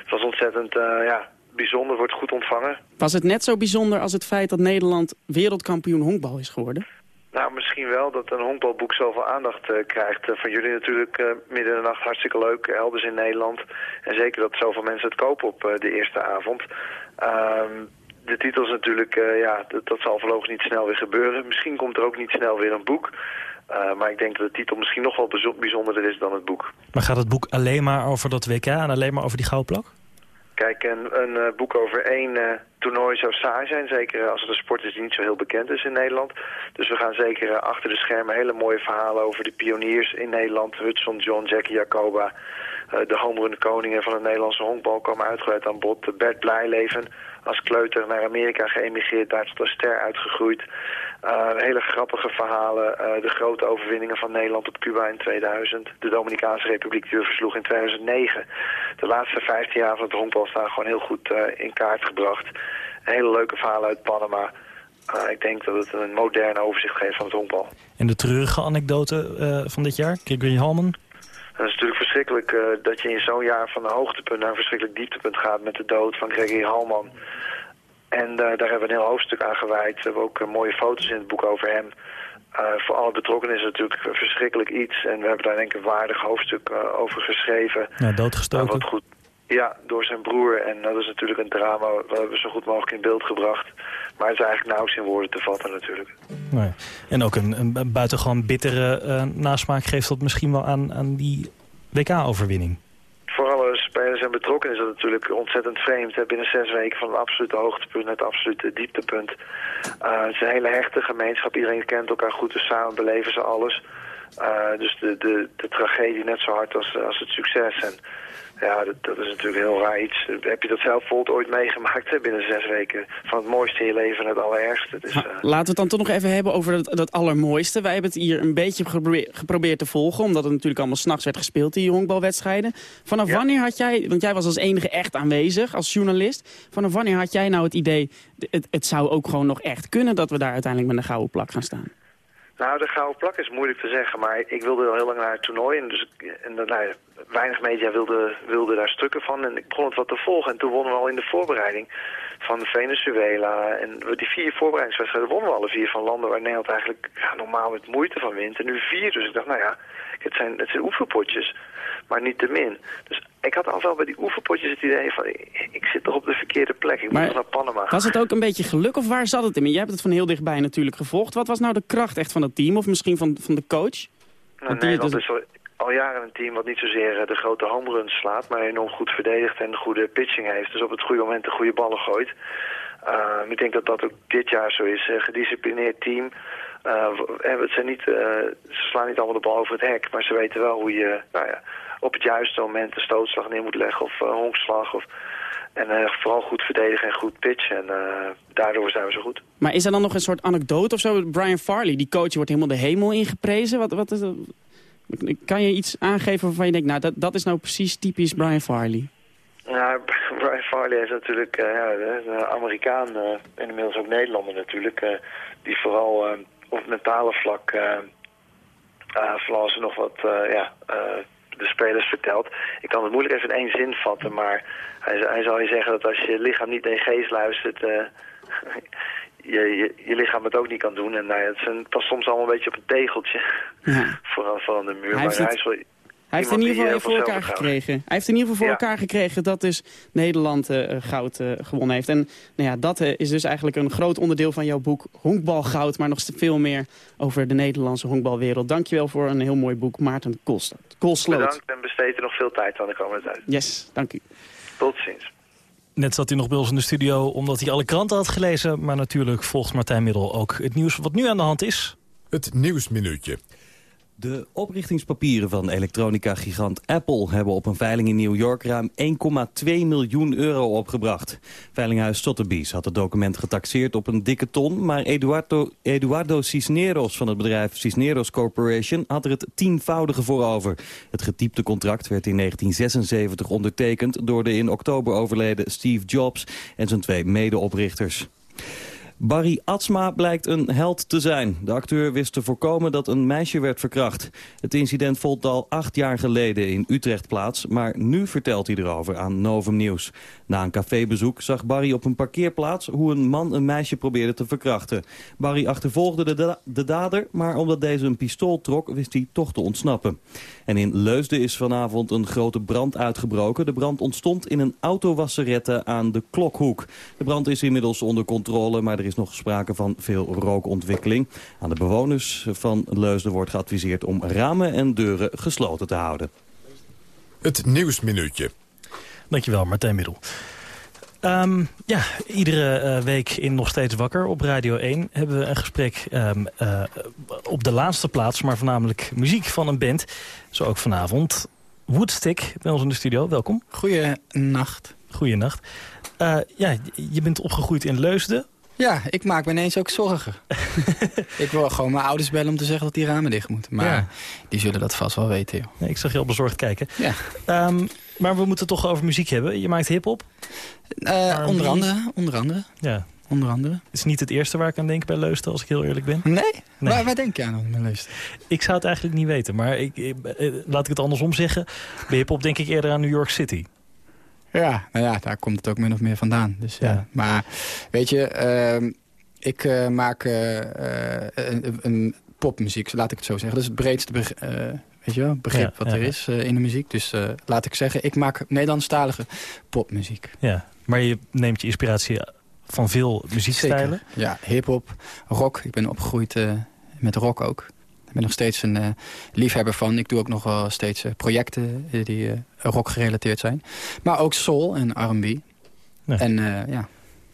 Speaker 10: Het was ontzettend eh, ja, bijzonder, wordt goed ontvangen.
Speaker 4: Was het net zo bijzonder als het feit dat Nederland wereldkampioen honkbal is geworden?
Speaker 10: Nou, misschien wel dat een honkbalboek zoveel aandacht eh, krijgt. Eh, van jullie natuurlijk eh, midden in de nacht hartstikke leuk. Elders in Nederland. En zeker dat zoveel mensen het kopen op de eerste avond. Ehm, de titel is natuurlijk, ja, dat, dat zal voorlopig niet snel weer gebeuren. Misschien komt er ook niet snel weer een boek. Maar ik denk dat de titel misschien nog wel bijzonderder is dan het boek.
Speaker 3: Maar gaat het boek alleen maar over dat WK en alleen maar over die goudplak?
Speaker 10: Kijk, een, een boek over één toernooi zou saai zijn. Zeker als het een sport is die niet zo heel bekend is in Nederland. Dus we gaan zeker eh, achter de schermen hele mooie verhalen over de pioniers in Nederland. Hudson, John, Jackie Jacoba. eh, de homerun koningen van het Nederlandse honkbal komen uitgebreid aan bod. Bert Blijleven, als kleuter naar Amerika geëmigreerd, daar tot een ster uitgegroeid. Eh, hele grappige verhalen. de grote overwinningen van Nederland op Cuba in 2000. De Dominicaanse Republiek die we versloeg in 2009. De laatste 15 jaar van het honkbal staan gewoon heel goed in kaart gebracht. Hele leuke verhalen uit Panama. Eh, ik denk dat het een moderne overzicht geeft van het honkbal.
Speaker 3: En de treurige anekdote eh, van dit jaar, Gregory Halman.
Speaker 10: Het is natuurlijk verschrikkelijk eh, dat je in zo'n jaar van een hoogtepunt naar een verschrikkelijk dieptepunt gaat met de dood van Gregory Halman. En daar hebben we een heel hoofdstuk aan gewijd. We hebben ook mooie foto's in het boek over hem. Voor alle betrokkenen is het natuurlijk verschrikkelijk iets. En we hebben daar denk ik een waardig hoofdstuk over geschreven.
Speaker 3: Ja, doodgestoken.
Speaker 10: wat goed. Ja, door zijn broer. En dat is natuurlijk een drama. We hebben we zo goed mogelijk in beeld gebracht. Maar het is eigenlijk nauwelijks in woorden te vatten natuurlijk.
Speaker 3: Ja. En ook een, een buitengewoon bittere eh, nasmaak geeft dat misschien wel aan, aan die WK-overwinning.
Speaker 10: Voor alle spelers en betrokkenen is dat natuurlijk ontzettend vreemd. hè. Binnen zes weken van het absolute hoogtepunt naar het absolute dieptepunt. Eh, het is een hele hechte gemeenschap. Iedereen kent elkaar goed, dus samen beleven ze alles. Eh, dus de, de, de tragedie net zo hard als, als het succes. En ja, dat, dat is natuurlijk heel raar iets. Heb je dat zelf bijvoorbeeld ooit meegemaakt hè, binnen zes weken? Van het mooiste in je leven naar het allerergste. Eh,
Speaker 4: Laten we het dan toch nog even hebben over dat, dat allermooiste. Wij hebben het hier een beetje geprobeerd, geprobeerd te volgen... omdat het natuurlijk allemaal s'nachts werd gespeeld, die honkbalwedstrijden. Vanaf
Speaker 10: Ja.
Speaker 4: wanneer had jij, want jij was als enige echt aanwezig als journalist... vanaf wanneer had jij nou het idee, het, het zou ook gewoon nog echt kunnen... dat we daar uiteindelijk met een gouden plak gaan staan?
Speaker 10: Nou, de gouden plak is moeilijk te zeggen, maar ik wilde al heel lang naar het toernooi. En, dus, en nou, ja, weinig media wilde, wilde daar stukken van. En ik begon het wat te volgen. En toen wonnen we al in de voorbereiding van Venezuela. En die vier voorbereidingswedstrijden wonnen we alle vier van landen waar Nederland eigenlijk normaal met moeite van wint. En nu vier, dus ik dacht, nou ja, het zijn, het zijn oefenpotjes, maar niet te min. Dus ik had al wel bij die oefenpotjes het idee van, ik, zit toch op de verkeerde plek. Ik
Speaker 4: Maar
Speaker 10: moet nog naar Panama.
Speaker 4: Was het ook een beetje geluk of waar zat het in? Jij hebt het van heel dichtbij natuurlijk gevolgd. Wat was nou de kracht echt van het team of misschien van, van de coach?
Speaker 10: Nou, Nederland
Speaker 4: dat-
Speaker 10: is al, al jaren een team wat niet zozeer eh, de grote homeruns slaat, maar enorm goed verdedigt en goede pitching heeft. Dus op het goede moment de goede ballen gooit. Uh, ik denk dat dat ook dit jaar zo is. Een gedisciplineerd team. Uh, het zijn niet, uh, ze slaan niet allemaal de bal over het hek, maar ze weten wel hoe je nou ja, op het juiste moment een stootslag neer moet leggen of uh, honkslag. Of, en vooral goed verdedigen en goed pitchen. En daardoor zijn we zo goed.
Speaker 4: Maar is er dan nog een soort anekdote of zo? Brian Farley, die coach, wordt helemaal de hemel ingeprezen. Wat, wat is dat? Kan je iets aangeven waarvan je denkt, nou, dat, dat is nou precies typisch Brian Farley?
Speaker 10: Ja, Brian Farley is natuurlijk ja, een Amerikaan en inmiddels ook Nederlander natuurlijk. Die vooral op het mentale vlak, uh, vooral als er nog wat ja, de spelers vertelt. Ik kan het moeilijk even in één zin vatten, maar hij, hij zal je zeggen dat als je lichaam niet je geest luistert... Je, je, je, lichaam het ook niet kan doen. En nou ja, het, zijn, het past soms allemaal een beetje op een tegeltje.
Speaker 4: Ja.
Speaker 10: Vooral van de muur.
Speaker 4: Hij
Speaker 10: maar
Speaker 4: heeft
Speaker 10: hij is wel
Speaker 4: Hij heeft in ieder geval
Speaker 10: eh,
Speaker 4: voor elkaar gekregen. Hij heeft in ieder geval voor
Speaker 10: Ja.
Speaker 4: elkaar gekregen dat dus Nederland eh, goud eh, gewonnen heeft. En nou ja, dat eh, is dus eigenlijk een groot onderdeel van jouw boek Honkbalgoud. Maar nog veel meer over de Nederlandse honkbalwereld. Dankjewel voor een heel mooi boek, Maarten Koolsloot.
Speaker 10: Bedankt en besteed er nog veel tijd aan de komende tijd.
Speaker 4: Yes, dank u.
Speaker 10: Tot ziens.
Speaker 3: Net zat hij nog bij ons in de studio omdat hij alle kranten had gelezen. Maar natuurlijk volgt Martijn Middel ook het nieuws wat nu aan de hand is.
Speaker 2: Het Nieuwsminuutje.
Speaker 9: De oprichtingspapieren van elektronica-gigant Apple hebben op een veiling in New York ruim 1,2 miljoen euro opgebracht. Veilinghuis Sotheby's had het document getaxeerd op een dikke ton, maar Eduardo, Eduardo Cisneros van het bedrijf Cisneros Corporation had er het tienvoudige voor over. Het getypte contract werd in 1976 ondertekend door de in oktober overleden Steve Jobs en zijn twee medeoprichters. Barry Atsma blijkt een held te zijn. De acteur wist te voorkomen dat een meisje werd verkracht. Het incident vond al acht jaar geleden in Utrecht plaats... maar nu vertelt hij erover aan Novum Nieuws. Na een cafébezoek zag Barry op een parkeerplaats... hoe een man een meisje probeerde te verkrachten. Barry achtervolgde de, de dader, maar omdat deze een pistool trok... wist hij toch te ontsnappen. En in Leusden is vanavond een grote brand uitgebroken. De brand ontstond in een autowasserette aan de Klokhoek. De brand is inmiddels onder controle, maar er is nog sprake van veel rookontwikkeling. Aan de bewoners van Leusden wordt geadviseerd om ramen en deuren gesloten te houden.
Speaker 2: Het Nieuwsminuutje.
Speaker 3: Dankjewel, Martijn Middel. Ehm, ja, iedere eh, week in Nog Steeds Wakker op Radio 1 hebben we een gesprek ehm, eh, op de laatste plaats, maar voornamelijk muziek van een band. Zo ook vanavond. Woodstick bij ons in de studio, welkom.
Speaker 11: Goeienacht.
Speaker 3: Goeienacht. Eh ja, je bent opgegroeid in Leusden.
Speaker 11: Ja, ik maak me ineens ook zorgen. ik wil gewoon mijn ouders bellen om te zeggen dat die ramen dicht moeten. Maar
Speaker 3: Ja.
Speaker 11: die zullen dat vast wel weten, joh.
Speaker 3: Nee, ik zag je al bezorgd kijken.
Speaker 11: Ja.
Speaker 3: Ehm, maar we moeten toch over muziek hebben. Je maakt hiphop.
Speaker 11: Eh, onder andere, onder andere,
Speaker 3: Ja.
Speaker 11: onder andere.
Speaker 3: Het is niet het eerste waar ik aan denk bij Leusden, als ik heel eerlijk ben.
Speaker 11: Nee?
Speaker 3: Nee.
Speaker 11: Waar, waar denk je aan te luisteren?
Speaker 3: Ik zou het eigenlijk niet weten, maar ik, ik- eh, laat ik het andersom zeggen. Bij hiphop denk ik eerder aan New York City.
Speaker 11: Ja, nou ja, daar komt het ook min of meer vandaan. Dus, ja.
Speaker 3: Ja.
Speaker 11: Maar weet je, ehm, ik eh, maak eh, eh, een, een popmuziek, laat ik het zo zeggen. Dat is het breedste eh, weet je wel, begrip
Speaker 3: Ja,
Speaker 11: wat er is eh, in de muziek. Dus eh, laat ik zeggen, ik maak Nederlandstalige popmuziek.
Speaker 3: Ja. Maar je neemt je inspiratie van veel muziekstijlen.
Speaker 11: Zeker. Ja, hip-hop, rock. Ik ben opgegroeid eh, met rock ook. Ik ben nog steeds een eh, liefhebber van. Ik doe ook nog wel steeds eh, projecten eh, die eh, rock gerelateerd zijn. Maar ook soul en R&B. En ja.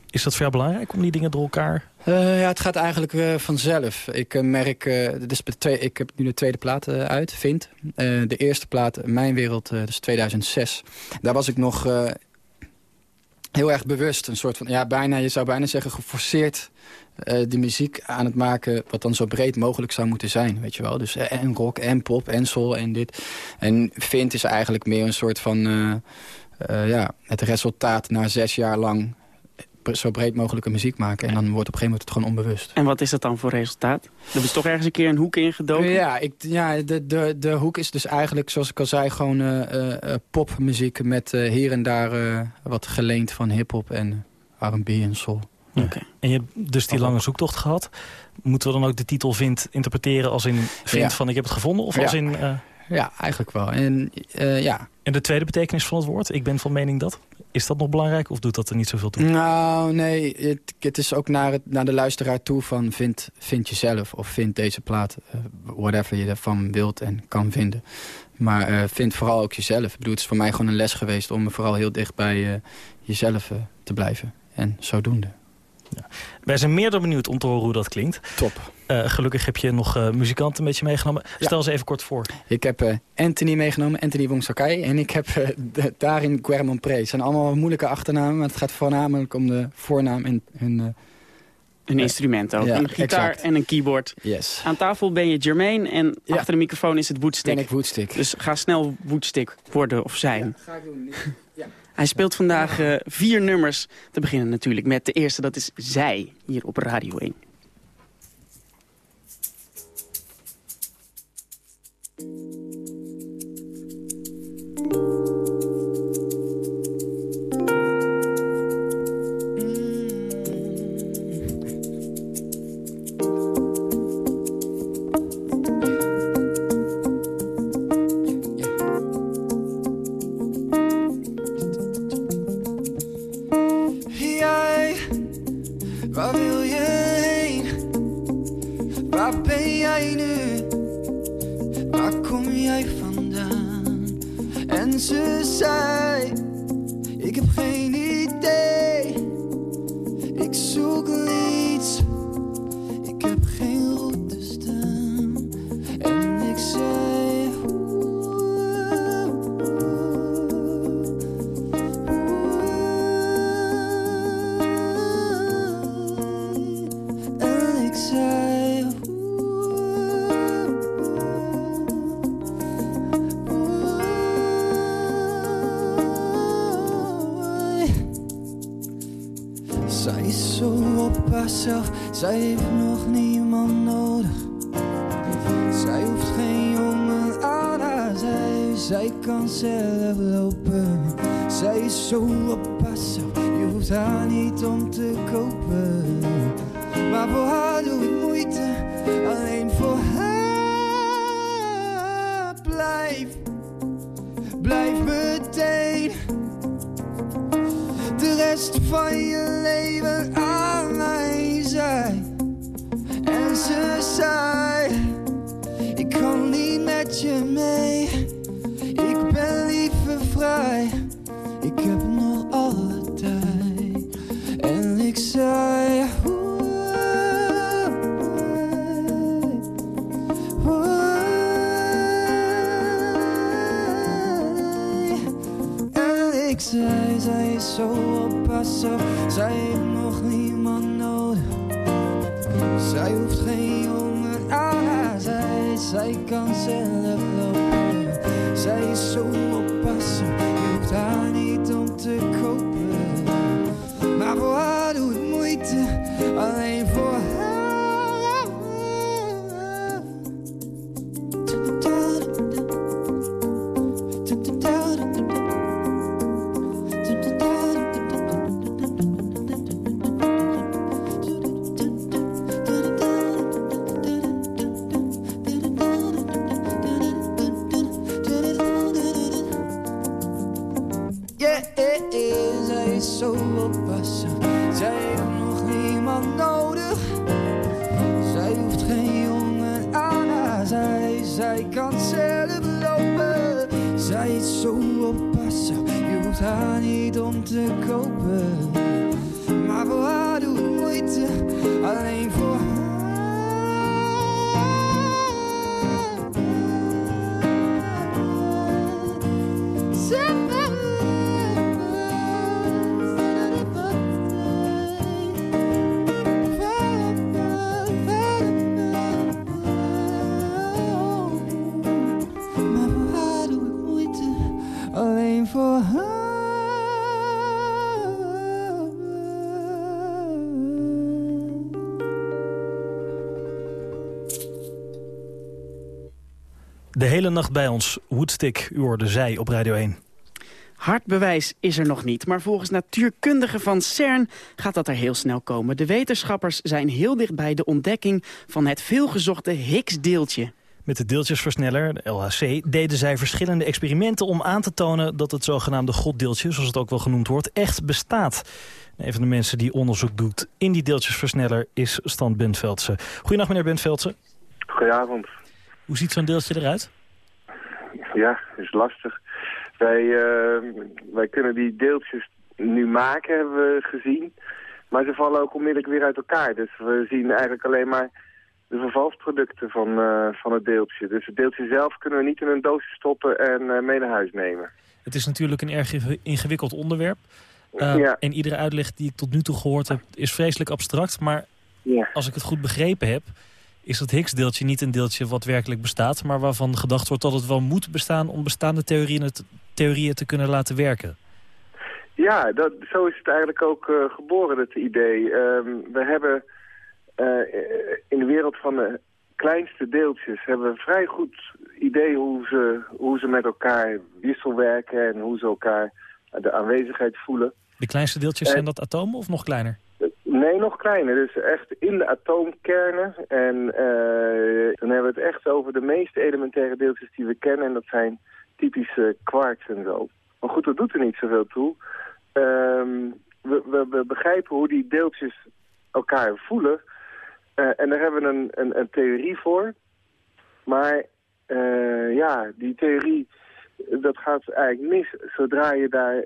Speaker 3: Is dat voor jou belangrijk om die dingen door elkaar...
Speaker 11: Ja, het gaat eigenlijk vanzelf. Ik merk, de twee, ik heb nu de tweede plaat uit, Vind. De eerste plaat, Mijn Wereld, dus 2006. Daar was ik nog heel erg bewust. Een soort van, ja, bijna, je zou bijna zeggen, geforceerd eh die muziek aan het maken... wat dan zo breed mogelijk zou moeten zijn, weet je wel. Dus eh, en rock, en pop, en soul, en dit. En Vind is eigenlijk meer een soort van... eh, ja, het resultaat na zes jaar lang zo breed mogelijke muziek maken. En dan wordt op een gegeven moment het gewoon onbewust.
Speaker 4: En wat is dat dan voor resultaat? Er is toch ergens een keer een hoek ingedoken?
Speaker 11: Ja, ik, ja de, de, de hoek is dus eigenlijk, zoals ik al zei, gewoon eh, eh, eh, popmuziek met eh, hier en daar eh, wat geleend van hip-hop en R&B en soul.
Speaker 4: Oké.
Speaker 3: En je hebt dus die lange zoektocht gehad. Moeten we dan ook de titel Vind interpreteren als in Vind
Speaker 11: Ja.
Speaker 3: van ik heb het gevonden? Of
Speaker 11: Ja.
Speaker 3: als in...
Speaker 11: Ja, eigenlijk wel. En eh, ja,
Speaker 3: en de tweede betekenis van het woord? Ik ben van mening dat. Is dat nog belangrijk of doet dat er niet zoveel toe?
Speaker 11: Nou, nee, het, het is ook naar, het, naar de luisteraar toe van vind, vind jezelf of vind deze plaat, eh, whatever je ervan wilt en kan vinden. Maar eh, vind vooral ook jezelf. Ik bedoel, het is voor mij gewoon een les geweest om vooral heel dicht bij jezelf te blijven. En zodoende.
Speaker 3: Wij zijn meer dan benieuwd om te horen hoe dat klinkt.
Speaker 11: Top.
Speaker 3: Eh, gelukkig heb je nog eh, muzikanten een beetje meegenomen. Stel ze even kort voor.
Speaker 11: Ik heb eh, Anthony meegenomen, Anthony Wongsakai. En ik heb eh, daarin Guermon Pre. Het zijn allemaal moeilijke achternamen, maar het gaat voornamelijk om de voornaam en hun... eh,
Speaker 4: Een instrument ook.
Speaker 11: Ja,
Speaker 4: een gitaar
Speaker 11: exact.
Speaker 4: en een keyboard.
Speaker 11: yes.
Speaker 4: Aan tafel ben je Jermaine en
Speaker 11: Ja.
Speaker 4: achter de microfoon is het woodstick.
Speaker 11: Ben ik Woodstick.
Speaker 4: Dus ga snel woodstick worden of zijn.
Speaker 11: ga ik doen.
Speaker 4: Hij speelt vandaag eh, vier nummers. Te beginnen natuurlijk met de eerste, dat is Zij, hier op Radio 1.
Speaker 12: Heen? Waar ben jij nu? Waar kom jij? En ze zei, ik heb geen idee. Zij kan zelf lopen. Zij is zo voor. De
Speaker 3: hele nacht bij ons, Woodstick, u hoorde zij op Radio 1.
Speaker 4: Hard bewijs is er nog niet, maar volgens natuurkundigen van CERN gaat dat er heel snel komen. De wetenschappers zijn heel dicht bij de ontdekking van het veelgezochte Higgs-deeltje.
Speaker 3: Met de deeltjesversneller, de LHC, deden zij verschillende experimenten om aan te tonen dat het zogenaamde goddeeltje, zoals het ook wel genoemd wordt, echt bestaat. Een van de mensen die onderzoek doet in die deeltjesversneller is Stan Bentveldse. Goedendag meneer Bentveldse.
Speaker 13: Goedenavond.
Speaker 3: Hoe ziet zo'n deeltje eruit?
Speaker 13: Ja, is lastig. Wij, eh, wij kunnen die deeltjes nu maken, hebben we gezien. Maar ze vallen ook onmiddellijk weer uit elkaar. Dus we zien eigenlijk alleen maar de vervalsproducten van, eh, van het deeltje. Dus het deeltje zelf kunnen we niet in een doosje stoppen en eh, mee naar huis nemen.
Speaker 3: Het is natuurlijk een erg inge- ingewikkeld onderwerp. Uh,
Speaker 13: Ja.
Speaker 3: En iedere uitleg die ik tot nu toe gehoord heb is vreselijk abstract. Maar
Speaker 13: Ja.
Speaker 3: als ik het goed begrepen heb, is dat Higgs-deeltje niet een deeltje wat werkelijk bestaat... maar waarvan gedacht wordt dat het wel moet bestaan om bestaande theorieën, te- theorieën te kunnen laten werken.
Speaker 13: Ja, dat, zo is het eigenlijk ook eh, geboren, het idee. Ehm, we hebben eh, in de wereld van de kleinste deeltjes... hebben we een vrij goed idee hoe ze, hoe ze met elkaar wisselwerken... en hoe ze elkaar de aanwezigheid voelen.
Speaker 3: De kleinste deeltjes
Speaker 13: Eh.
Speaker 3: zijn dat atomen of nog kleiner?
Speaker 13: Nee, nog kleiner. Dus echt in de atoomkernen. En eh, dan hebben we het echt over de meest elementaire deeltjes die we kennen. En dat zijn typische quarks en zo. Maar goed, dat doet er niet zoveel toe. Ehm, we, we, begrijpen hoe die deeltjes elkaar voelen. Eh, en daar hebben we een, een, een theorie voor. Maar eh, ja, die theorie, dat gaat eigenlijk mis zodra je daar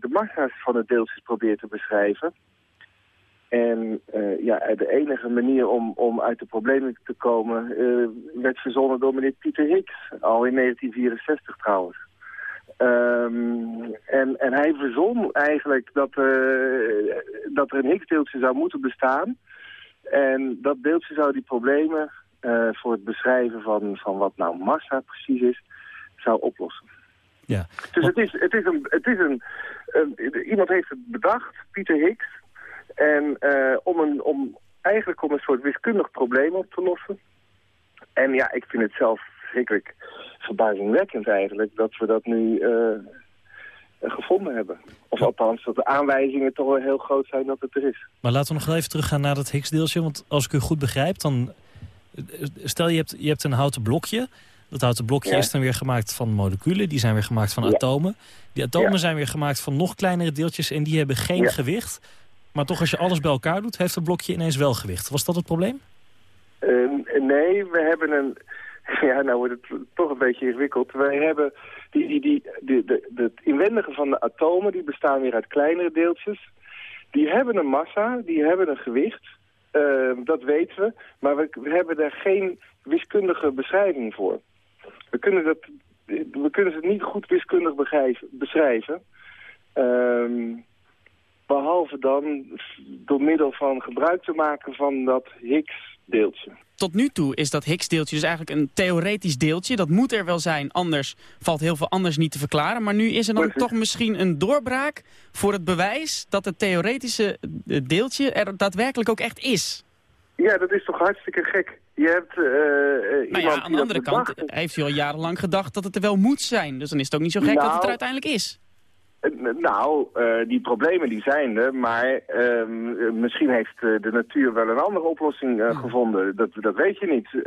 Speaker 13: de massa's van de deeltjes probeert te beschrijven. En eh, ja, de enige manier om, om uit de problemen te komen eh, werd verzonnen door meneer Pieter Higgs. Al in 1964 trouwens. Ehm, en, en hij verzon eigenlijk dat, eh, dat er een Higgs-deeltje zou moeten bestaan. En dat deeltje zou die problemen voor het beschrijven van, van wat nou massa precies is, zou oplossen.
Speaker 3: Ja.
Speaker 13: Dus het is, het is, een, het is een, een- Iemand heeft het bedacht, Pieter Higgs. En eh, om, een, om eigenlijk om een soort wiskundig probleem op te lossen. En ja, ik vind het zelf verschrikkelijk verbazingwekkend eigenlijk dat we dat nu eh, gevonden hebben. Of althans, dat de aanwijzingen toch wel heel groot zijn dat het er is.
Speaker 3: Maar laten we nog even teruggaan naar dat Higgs-deeltje. Want als ik u goed begrijp, dan... Stel, je hebt, je hebt een houten blokje. Dat houten blokje
Speaker 13: Ja.
Speaker 3: is dan weer gemaakt van moleculen. Die zijn weer gemaakt van
Speaker 13: Ja.
Speaker 3: atomen. Die atomen
Speaker 13: Ja.
Speaker 3: zijn weer gemaakt van nog kleinere deeltjes. En die hebben geen gewicht. Maar toch, als je alles bij elkaar doet, heeft het blokje ineens wel gewicht. Was dat het probleem?
Speaker 13: Eh, nee, we hebben een... Ja, nou wordt het toch een beetje ingewikkeld. Wij hebben die, die, die, de, de, het inwendige van de atomen, die bestaan weer uit kleinere deeltjes. Die hebben een massa, die hebben een gewicht. Eh, dat weten we. Maar we, hebben daar geen wiskundige beschrijving voor. We kunnen, dat, we kunnen het niet goed wiskundig beschrijven. Ehm, behalve dan door middel van gebruik te maken van dat Higgs-deeltje.
Speaker 4: Tot nu toe is dat Higgs-deeltje dus eigenlijk een theoretisch deeltje. Dat moet er wel zijn, anders valt heel veel anders niet te verklaren. Maar nu is er dan
Speaker 13: Precies.
Speaker 4: toch misschien een doorbraak voor het bewijs... dat het theoretische eh, deeltje er daadwerkelijk ook echt is.
Speaker 13: Ja, dat is toch hartstikke gek. Je hebt
Speaker 4: Nou ja, aan de andere kant heeft u al jarenlang gedacht dat het er wel moet zijn. Dus dan is het ook niet zo gek dat het er
Speaker 13: Nou,
Speaker 4: uiteindelijk is.
Speaker 13: Eh, Nou, eh, die problemen die zijn er, maar ehm, eh, misschien heeft eh, de natuur wel een andere oplossing gevonden. Dat, dat weet je niet.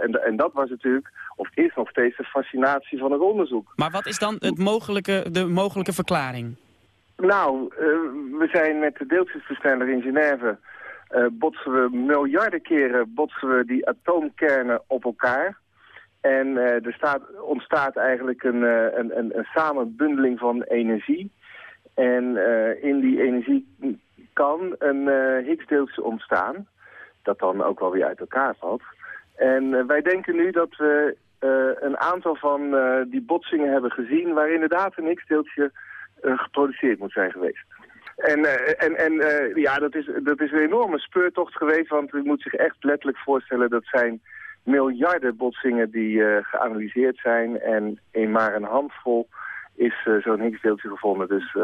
Speaker 13: En, en dat was natuurlijk, of is nog steeds de fascinatie van het onderzoek.
Speaker 4: Maar wat is dan het mogelijke, de mogelijke verklaring?
Speaker 13: Nou, we zijn met de deeltjesversneller in Genève... botsen we miljarden keren botsen we die atoomkernen op elkaar. En eh, er staat, ontstaat eigenlijk een, eh, een, een, een samenbundeling van energie. En eh, in die energie kan een Higgs-deeltje ontstaan. Dat dan ook wel weer uit elkaar valt. En wij denken nu dat we een aantal van die botsingen hebben gezien... waar inderdaad een Higgs-deeltje geproduceerd moet zijn geweest. En, en, en ja, dat is, dat is een enorme speurtocht geweest, want u moet zich echt letterlijk voorstellen dat zijn miljarden botsingen die eh, geanalyseerd zijn en in maar een handvol is eh, zo'n Higgsdeeltje gevonden. Dus eh,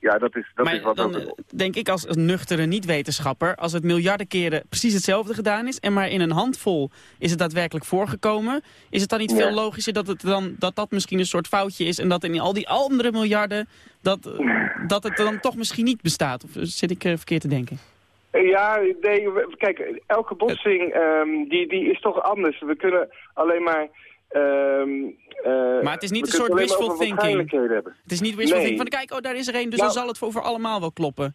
Speaker 13: ja, dat is, dat is wat
Speaker 4: dan
Speaker 13: ook...
Speaker 4: denk ik als een nuchtere niet-wetenschapper... als het miljarden keren precies hetzelfde gedaan is... en maar in een handvol is het daadwerkelijk voorgekomen... is het dan niet
Speaker 13: Ja.
Speaker 4: veel logischer dat, het dan, dat dat misschien een soort foutje is... en dat in al die andere miljarden dat, dat het dan toch misschien niet bestaat? Of zit ik verkeerd te denken?
Speaker 13: Ja, nee, kijk, elke botsing ehm, die, die is toch anders. We kunnen alleen maar... ehm, eh,
Speaker 4: Maar het is niet een soort wishful
Speaker 13: over
Speaker 4: thinking. Het is niet wishful
Speaker 13: Nee.
Speaker 4: thinking van kijk, oh daar is er één, dus
Speaker 13: Nou-
Speaker 4: dan zal het voor, voor allemaal wel kloppen.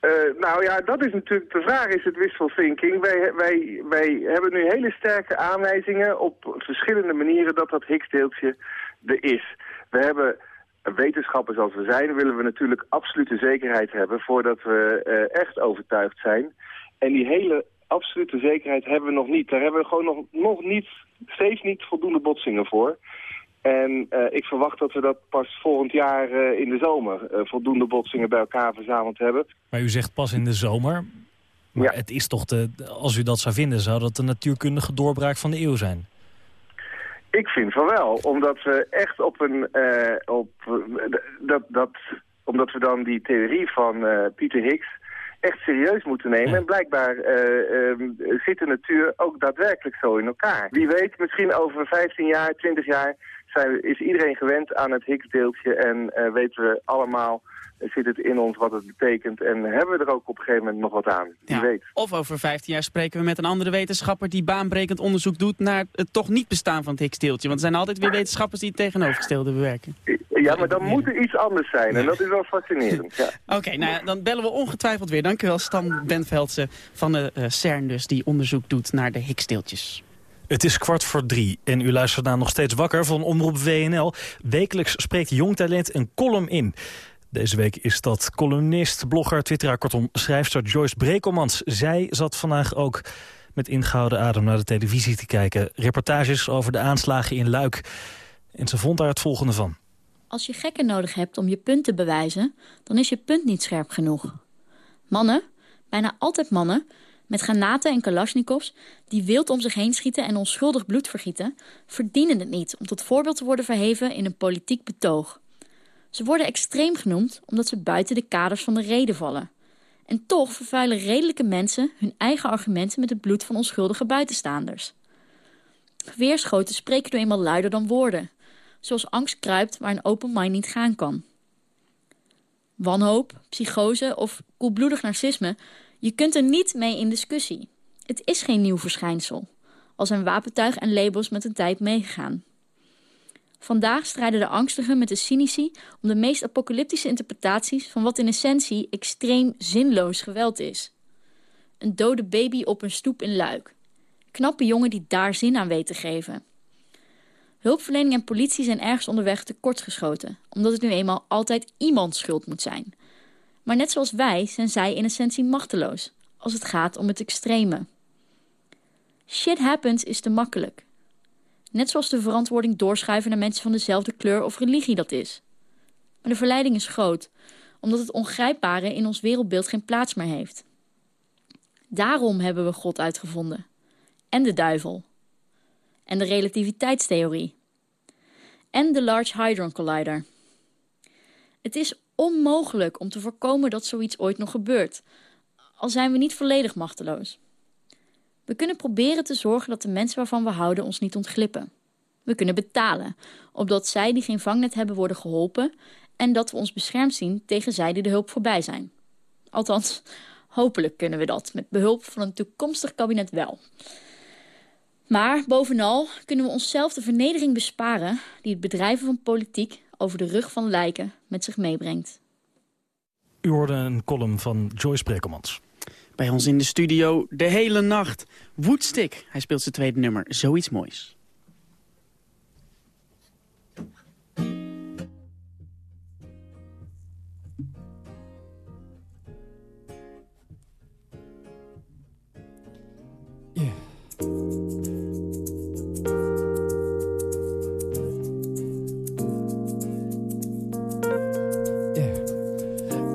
Speaker 13: Eh, nou ja, dat is natuurlijk de vraag, is het wishful thinking. Wij, wij, wij hebben nu hele sterke aanwijzingen op verschillende manieren dat dat Higgsdeeltje er is. We hebben wetenschappers als we zijn, willen we natuurlijk absolute zekerheid hebben voordat we eh, echt overtuigd zijn. En die hele absolute zekerheid hebben we nog niet. Daar hebben we gewoon nog, nog niet, steeds niet voldoende botsingen voor. En eh, ik verwacht dat we dat pas volgend jaar eh, in de zomer voldoende botsingen bij elkaar verzameld hebben.
Speaker 3: Maar u zegt pas in de zomer. Maar het is toch, de, als u dat zou vinden, zou dat de natuurkundige doorbraak van de eeuw zijn?
Speaker 13: Ik vind van wel, omdat we echt op een, eh, op, eh, dat, dat, omdat we dan die theorie van eh, Pieter Higgs echt serieus moeten nemen. En blijkbaar eh, ehm, zit de natuur ook daadwerkelijk zo in elkaar. Wie weet, misschien over 15 jaar, 20 jaar zijn, is iedereen gewend aan het Higgs-deeltje en weten we allemaal, zit het in ons wat het betekent en hebben we er ook op een gegeven moment nog wat aan. Wie
Speaker 4: Ja.
Speaker 13: weet.
Speaker 4: Of over 15 jaar spreken we met een andere wetenschapper... die baanbrekend onderzoek doet naar het toch niet bestaan van het Higgsdeeltje. Want er zijn altijd weer wetenschappers die het tegenovergestelde bewerken.
Speaker 13: Ja, maar dan moet er iets anders zijn en dat is wel fascinerend. Ja.
Speaker 4: Oké, nou dan bellen we ongetwijfeld weer. Dank u wel, Stan Benveldse van de eh, CERN dus... die onderzoek doet naar de Higgsdeeltjes.
Speaker 3: Het is kwart voor drie en u luistert naar Nog Steeds Wakker van Omroep WNL. Wekelijks spreekt jong talent een column in. Deze week is dat columnist, blogger, twitteraar, kortom schrijfster Joyce Brekelmans. Zij zat vandaag ook met ingehouden adem naar de televisie te kijken. Reportages over de aanslagen in Luik. En ze vond daar het volgende van.
Speaker 14: Als je gekken nodig hebt om je punt te bewijzen, dan is je punt niet scherp genoeg. Mannen, bijna altijd mannen, met granaten en kalasjnikovs... die wild om zich heen schieten en onschuldig bloed vergieten... verdienen het niet om tot voorbeeld te worden verheven in een politiek betoog. Ze worden extreem genoemd omdat ze buiten de kaders van de reden vallen. En toch vervuilen redelijke mensen hun eigen argumenten... met het bloed van onschuldige buitenstaanders. Geweerschoten spreken nu eenmaal luider dan woorden... zoals angst kruipt waar een open mind niet gaan kan. Wanhoop, psychose of koelbloedig narcisme, je kunt er niet mee in discussie. Het is geen nieuw verschijnsel, al zijn wapentuig en labels met een tijd meegegaan. Vandaag strijden de angstigen met de cynici om de meest apocalyptische interpretaties van wat in essentie extreem zinloos geweld is. Een dode baby op een stoep in Luik. Knappe jongen die daar zin aan weet te geven. Hulpverlening en politie zijn ergens onderweg tekortgeschoten, omdat het nu eenmaal altijd iemands schuld moet zijn. Maar net zoals wij zijn zij in essentie machteloos, als het gaat om het extreme. Shit happens is te makkelijk. Net zoals de verantwoording doorschuiven naar mensen van dezelfde kleur of religie dat is. Maar de verleiding is groot, omdat het ongrijpbare in ons wereldbeeld geen plaats meer heeft. Daarom hebben we God uitgevonden. En de duivel. En de relativiteitstheorie. En de Large Hadron Collider. Het is onmogelijk om te voorkomen dat zoiets ooit nog gebeurt, al zijn we niet volledig machteloos. We kunnen proberen te zorgen dat de mensen waarvan we houden ons niet ontglippen. We kunnen betalen, opdat zij die geen vangnet hebben worden geholpen en dat we ons beschermd zien tegen zij die de hulp voorbij zijn. Althans, hopelijk kunnen we dat met behulp van een toekomstig kabinet wel. Maar bovenal kunnen we onszelf de vernedering besparen die het bedrijven van politiek over de rug van lijken met zich meebrengt.
Speaker 3: U hoorde een column van Joyce Brekelmans.
Speaker 4: Bij ons in de studio de hele nacht. Woodstick. Hij speelt zijn tweede nummer. Zoiets moois.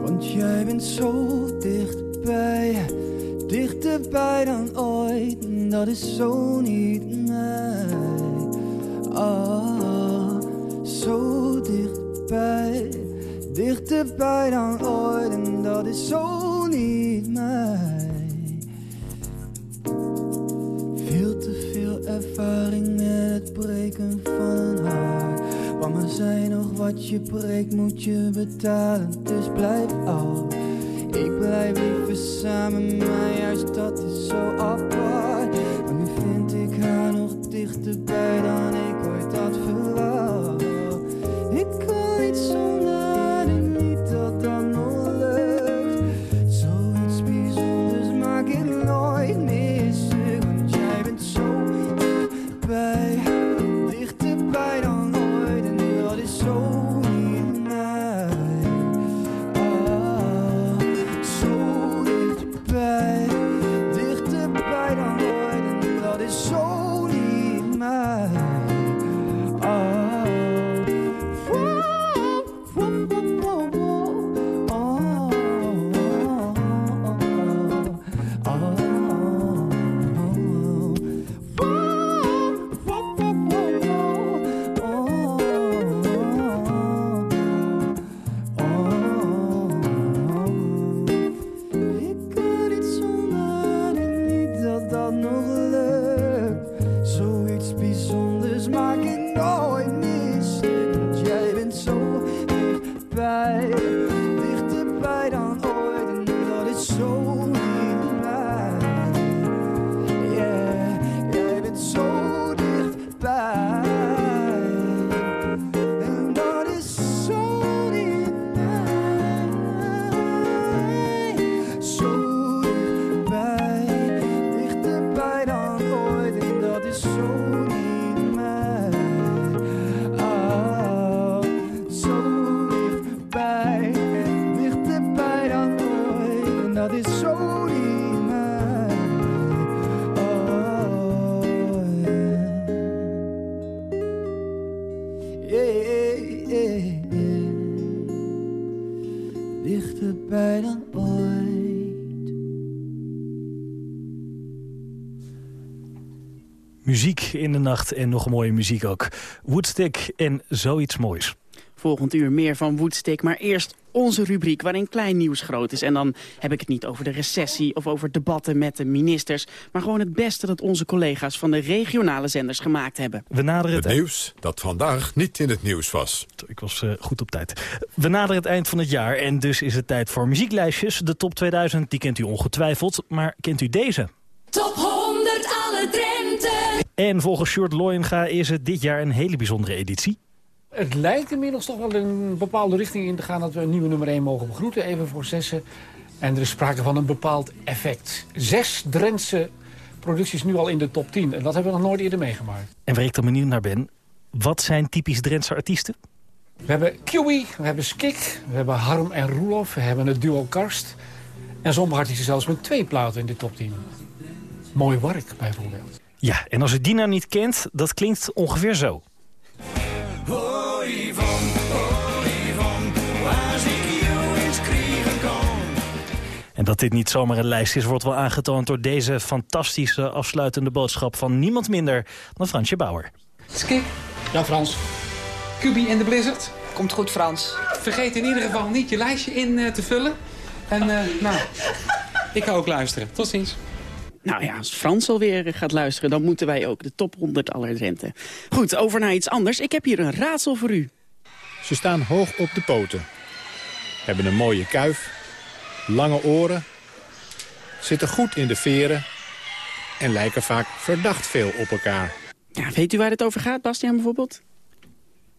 Speaker 12: Want dichterbij dan ooit. Dat is zo niet mij. Ah, zo dichtbij. dichterbij, dan ooit en dat is zo niet mij. Veel te veel ervaring met het breken van een hart. Want maar nog wat je breekt moet je betalen, dus blijf af. Ik blijf liever samen, maar juist dat is zo apart. Maar nu vind ik haar nog dichterbij dan
Speaker 3: in de nacht en nog mooie muziek ook. Woodstick en zoiets moois.
Speaker 4: Volgend uur meer van Woodstick, maar eerst onze rubriek waarin klein nieuws groot is. En dan heb ik het niet over de recessie of over debatten met de ministers... maar gewoon het beste dat onze collega's van de regionale zenders gemaakt hebben.
Speaker 3: We naderen
Speaker 2: Het
Speaker 3: het,
Speaker 2: nieuws dat vandaag niet in het nieuws was.
Speaker 3: ik was eh, goed op tijd. We naderen het eind van het jaar en dus is het tijd voor muzieklijstjes. De top 2000, die kent u ongetwijfeld, maar kent u deze?
Speaker 7: Top 100 alle Drenthe.
Speaker 3: En volgens Short Loyenga is het dit jaar een hele bijzondere editie.
Speaker 15: Het lijkt inmiddels toch wel een bepaalde richting in te gaan... dat we een nieuwe nummer 1 mogen begroeten, even voor zessen. En er is sprake van een bepaald effect. Zes Drentse producties nu al in de top 10. En dat hebben we nog nooit eerder meegemaakt.
Speaker 3: En waar ik dan benieuwd naar ben, wat zijn typisch Drentse artiesten?
Speaker 15: We hebben Kiwi, we hebben Skik, we hebben Harm en Roelof... we hebben het duo Karst. En sommige artiesten zelfs met twee platen in de top 10. Mooi Wark bijvoorbeeld.
Speaker 3: Ja, en als u die nou niet kent, dat klinkt ongeveer zo.
Speaker 12: Yvonne, Yvonne, waar ik jou eens kriegen kan.
Speaker 3: En dat dit niet zomaar een lijst is, wordt wel aangetoond door deze fantastische afsluitende boodschap van niemand minder dan Fransje Bauer.
Speaker 16: Skik.
Speaker 15: Ja, Frans.
Speaker 16: Kubi en de Blizzard.
Speaker 17: Komt goed, Frans.
Speaker 16: Vergeet in ieder geval niet je lijstje in eh, te vullen. En eh, nou, ik ga ook luisteren. Tot ziens.
Speaker 4: Nou ja, als Frans alweer gaat luisteren, dan moeten wij ook de top 100 aller Drenthe. Goed, over naar iets anders. Ik heb hier een raadsel voor u.
Speaker 18: Ze staan hoog op de poten. Hebben een mooie kuif, lange oren, zitten goed in de veren en lijken vaak verdacht veel op elkaar.
Speaker 4: Ja, weet u waar het over gaat, Bastiaan bijvoorbeeld?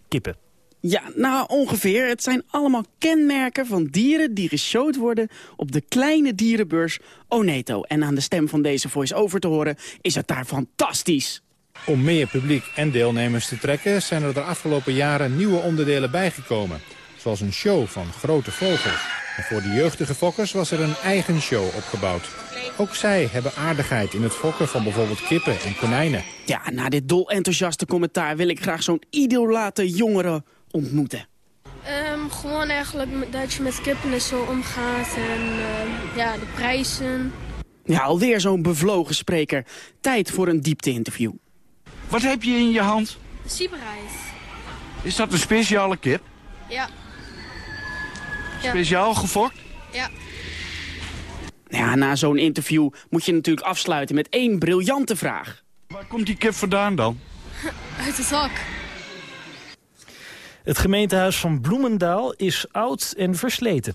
Speaker 3: Kippen.
Speaker 4: Ja, nou ongeveer. Het zijn allemaal kenmerken van dieren die geshowd worden op de kleine dierenbeurs Oneto. En aan de stem van deze voice-over te horen is het daar fantastisch.
Speaker 18: Om meer publiek en deelnemers te trekken zijn er de afgelopen jaren nieuwe onderdelen bijgekomen. Zoals een show van grote vogels. En voor de jeugdige fokkers was er een eigen show opgebouwd. Ook zij hebben aardigheid in het fokken van bijvoorbeeld kippen en konijnen.
Speaker 4: Ja, na dit dol enthousiaste commentaar wil ik graag zo'n idolate jongere ontmoeten.
Speaker 19: Ehm, gewoon eigenlijk dat je met kippen en zo omgaat en ehm, ja, de prijzen.
Speaker 4: Ja, alweer zo'n bevlogen spreker. Tijd voor een diepte-interview.
Speaker 20: Wat heb je in je hand?
Speaker 19: Sieberijs.
Speaker 20: Is dat een speciale kip?
Speaker 19: Ja. Ja.
Speaker 17: Speciaal gefokt?
Speaker 19: Ja.
Speaker 4: Ja, na zo'n interview moet je natuurlijk afsluiten met één briljante vraag.
Speaker 17: Waar komt die kip vandaan dan?
Speaker 19: Uit de zak.
Speaker 3: Het gemeentehuis van Bloemendaal is oud en versleten.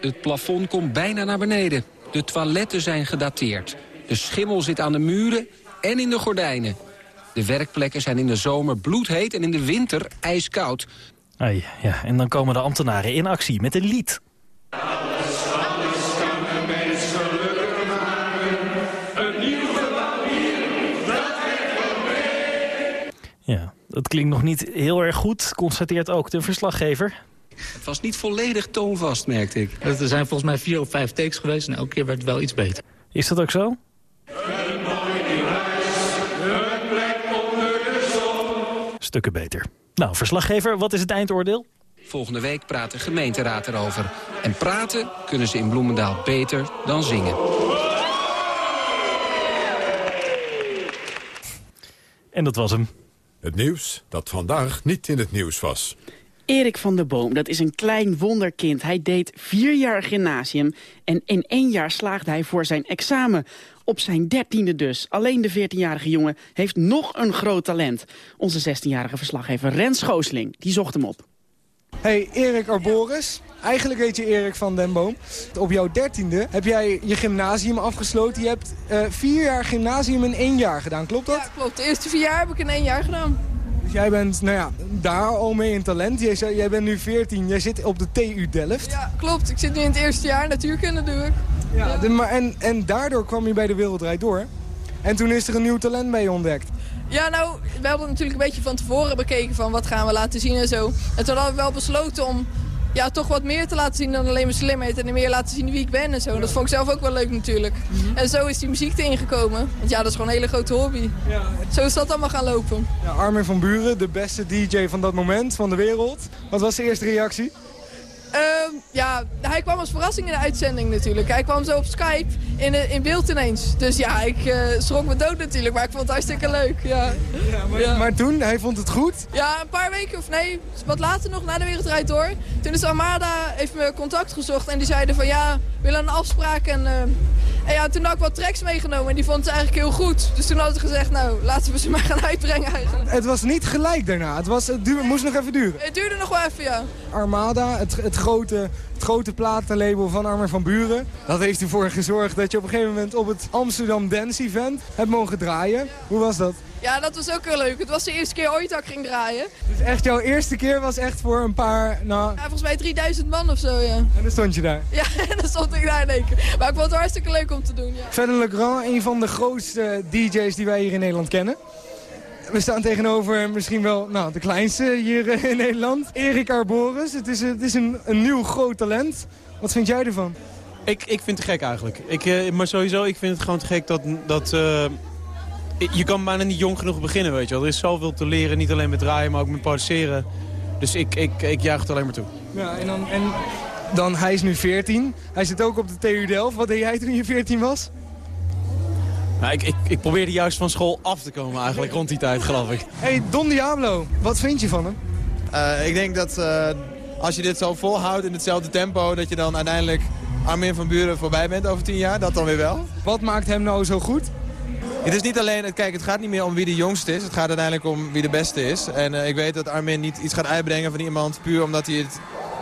Speaker 20: Het plafond komt bijna naar beneden. De toiletten zijn gedateerd. De schimmel zit aan de muren en in de gordijnen. De werkplekken zijn in de zomer bloedheet en in de winter ijskoud.
Speaker 3: Ja, en dan komen de ambtenaren in actie met een lied. Ja, dat klinkt nog niet heel erg goed, constateert ook de verslaggever.
Speaker 20: Het was niet volledig toonvast, merkte ik.
Speaker 21: Er zijn volgens mij vier of vijf takes geweest en elke keer werd het wel iets beter.
Speaker 3: Is dat ook zo? Stukken beter. Nou, verslaggever, wat is het eindoordeel?
Speaker 20: Volgende week praat de gemeenteraad erover. En praten kunnen ze in Bloemendaal beter dan zingen.
Speaker 3: En dat was hem.
Speaker 2: Het nieuws dat vandaag niet in het nieuws was.
Speaker 4: Erik van der Boom, dat is een klein wonderkind. Hij deed vier jaar gymnasium en in één jaar slaagde hij voor zijn examen. Op zijn dertiende dus. Alleen de 14-jarige jongen heeft nog een groot talent. Onze 16-jarige verslaggever Rens Schoosling, die zocht hem op.
Speaker 22: Hey, Erik Arboris. Eigenlijk heet je Erik van den Boom. Op jouw dertiende heb jij je gymnasium afgesloten. Je hebt eh, vier jaar gymnasium in één jaar gedaan, klopt dat?
Speaker 23: Ja, klopt. De eerste vier jaar heb ik in één jaar gedaan.
Speaker 22: Dus jij bent nou ja, daar al mee in talent. Jij, jij bent nu 14, jij zit op de TU Delft.
Speaker 23: Ja, klopt. Ik zit nu in het eerste jaar. Natuurkunde doe ik.
Speaker 22: Ja, de- maar en, en daardoor kwam je bij de Wereldrijd door. En toen is er een nieuw talent bij je ontdekt.
Speaker 23: Ja, nou, we hebben natuurlijk een beetje van tevoren bekeken van wat gaan we laten zien en zo. En toen hadden we wel besloten om ja, toch wat meer te laten zien dan alleen mijn slimheid. En meer laten zien wie ik ben en zo. Dat vond ik zelf ook wel leuk natuurlijk. En zo is die muziek erin gekomen. Want ja, dat is gewoon een hele grote hobby. Zo is dat allemaal gaan lopen.
Speaker 22: Ja, Armin van Buren, de beste DJ van dat moment van de wereld. Wat was de eerste reactie?
Speaker 23: Ehm, ja, hij kwam als verrassing in de uitzending natuurlijk. Hij kwam zo op Skype in, eh, in beeld ineens. Dus ja, ik eh, schrok me dood natuurlijk, maar ik vond het hartstikke leuk. Ja.
Speaker 22: Maar, maar toen, hij vond het goed.
Speaker 23: Ja, een paar weken, of nee, wat later nog, na de Wereldrijd door. Toen is Armada, heeft me contact gezocht en die zeiden van ja, we willen een afspraak. En, eh, en ja, toen had ik wat tracks meegenomen en die vond ze eigenlijk heel goed. Dus toen hadden ze gezegd, nou, laten we ze maar gaan uitbrengen eigenlijk.
Speaker 22: Het was niet gelijk daarna. Het, was, het duur- moest nog even duren.
Speaker 23: Het duurde nog wel even, ja.
Speaker 22: Armada, het, het, grote, het grote platenlabel van Armin van Buren. Dat heeft ervoor gezorgd dat je op een gegeven moment op het Amsterdam Dance Event hebt mogen draaien. Hoe was dat?
Speaker 23: Ja, dat was ook heel leuk. Het was de eerste keer ooit dat ik ging draaien.
Speaker 22: Dus echt jouw eerste keer was echt voor een paar, nou...
Speaker 23: Ja, volgens mij 3000 man of zo, ja.
Speaker 22: En dan stond je daar.
Speaker 23: Ja, en dan stond ik daar in één keer. Maar ik vond het hartstikke leuk om te doen, ja.
Speaker 22: Verder Legrand, een van de grootste DJ's die wij hier in Nederland kennen. We staan tegenover misschien wel nou, de kleinste hier eh, in Nederland. Erik Arboris, het is, het is een, een nieuw groot talent. Wat vind jij ervan?
Speaker 24: Ik, ik vind het gek eigenlijk. Ik, eh, maar sowieso, ik vind het gewoon te gek dat... dat eh, je kan bijna niet jong genoeg beginnen, weet je wel. Er is zoveel te leren, niet alleen met draaien, maar ook met produceren. Dus ik, ik, ik juich het alleen maar toe.
Speaker 22: Ja, en dan, en dan, hij is nu 14. Hij zit ook op de TU Delft. Wat deed jij toen je 14 was?
Speaker 24: Nou, ik, ik, ik probeerde juist van school af te komen eigenlijk rond die tijd, geloof ik.
Speaker 22: hey, Don Diablo, wat vind je van hem?
Speaker 25: Eh, ik denk dat eh, als je dit zo volhoudt in hetzelfde tempo... dat je dan uiteindelijk Armin van Buren voorbij bent over tien jaar. Dat dan weer wel.
Speaker 22: Wat maakt hem nou zo goed?
Speaker 25: Het is niet alleen, kijk, het gaat niet meer om wie de jongste is. Het gaat uiteindelijk om wie de beste is. En eh, ik weet dat Armin niet iets gaat uitbrengen van iemand puur omdat hij, het,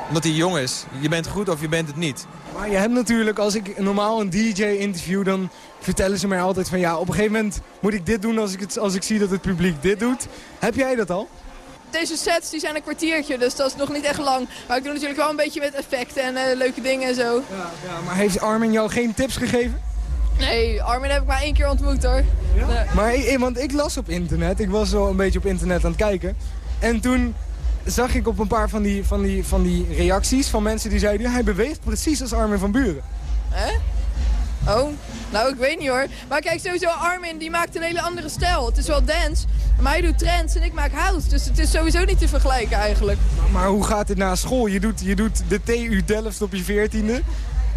Speaker 25: omdat hij jong is. Je bent goed of je bent het niet.
Speaker 22: Maar je hebt natuurlijk, als ik normaal een DJ interview, dan vertellen ze mij altijd van ja, op een gegeven moment moet ik dit doen als ik, het, als ik zie dat het publiek dit doet. Heb jij dat al?
Speaker 23: Deze sets die zijn een kwartiertje, dus dat is nog niet echt lang. Maar ik doe natuurlijk wel een beetje met effecten en eh, leuke dingen en zo.
Speaker 22: Ja, ja, maar heeft Armin jou geen tips gegeven?
Speaker 23: Nee, Armin heb ik maar één keer ontmoet hoor. Nee.
Speaker 22: Maar want ik las op internet, ik was zo een beetje op internet aan het kijken. En toen zag ik op een paar van die, van die, van die reacties van mensen die zeiden... hij beweegt precies als Armin van Buren.
Speaker 23: Hè? Oh, nou ik weet niet hoor. Maar kijk, sowieso Armin die maakt een hele andere stijl. Het is wel dance, maar hij doet trends en ik maak house. Dus het is sowieso niet te vergelijken eigenlijk.
Speaker 22: Maar hoe gaat het na school? Je doet, je doet de TU Delft op je veertiende.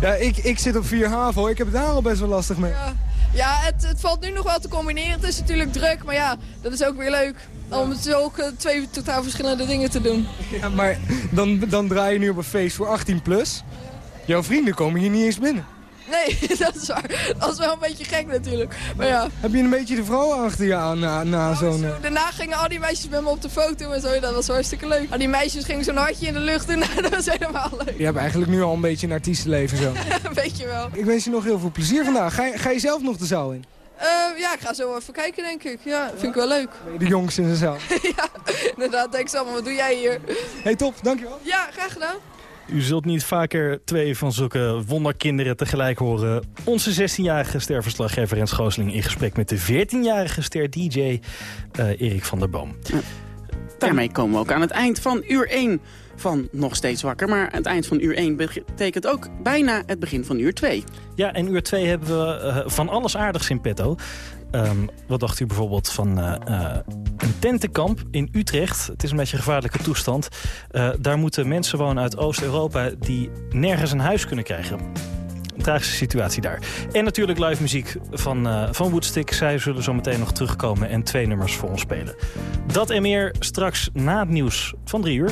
Speaker 22: Ja, ik, ik zit op 4 HAVO, ik heb het daar al best wel lastig mee.
Speaker 23: Ja, ja het, het valt nu nog wel te combineren. Het is natuurlijk druk, maar ja, dat is ook weer leuk. Om zulke twee totaal verschillende dingen te doen.
Speaker 22: Ja, maar dan, dan draai je nu op een feest voor 18 plus. Jouw vrienden komen hier niet eens binnen.
Speaker 23: Nee, dat is waar. Dat is wel een beetje gek natuurlijk. Maar ja,
Speaker 22: Heb je een beetje de vrouwen achter je aan na, na zo'n... eh,
Speaker 23: daarna gingen al die meisjes met me op de foto en zo. Dat was hartstikke leuk. Al die meisjes gingen zo'n hartje in de lucht doen. Nou, dat was helemaal leuk.
Speaker 22: Je hebt eigenlijk nu al een beetje een artiestenleven zo.
Speaker 23: Weet je wel.
Speaker 22: Ik wens je nog heel veel plezier vandaag. Ga je, ga je zelf nog de zaal in?
Speaker 23: Eh, ja, ik ga zo even kijken, denk ik. Ja, vind ik wel leuk.
Speaker 22: De jongste in de zaal.
Speaker 23: Inderdaad, denk ik zo, maar wat doe jij hier?
Speaker 22: Hey, top. Dankjewel.
Speaker 23: Ja, graag gedaan.
Speaker 3: U zult niet vaker twee van zulke wonderkinderen tegelijk horen. Onze 16-jarige sterverslaggever Rens Goosling in gesprek met de 14-jarige ster-dj eh, Erik van der Boom.
Speaker 4: Daarmee komen we ook aan het eind van uur 1 van Nog Steeds Wakker. Maar het eind van uur 1 betekent ook bijna het begin van uur 2.
Speaker 3: Ja, en uur 2 hebben we eh, van alles aardigs in petto. Ehm, wat dacht u bijvoorbeeld van eh, eh, een tentenkamp in Utrecht? Het is een beetje een gevaarlijke toestand. Daar moeten mensen wonen uit Oost-Europa die nergens een huis kunnen krijgen. Tragische situatie daar. En natuurlijk live muziek van, van Woodstick. Zij zullen zo meteen nog terugkomen en twee nummers voor ons spelen. Dat en meer straks na het nieuws van drie uur.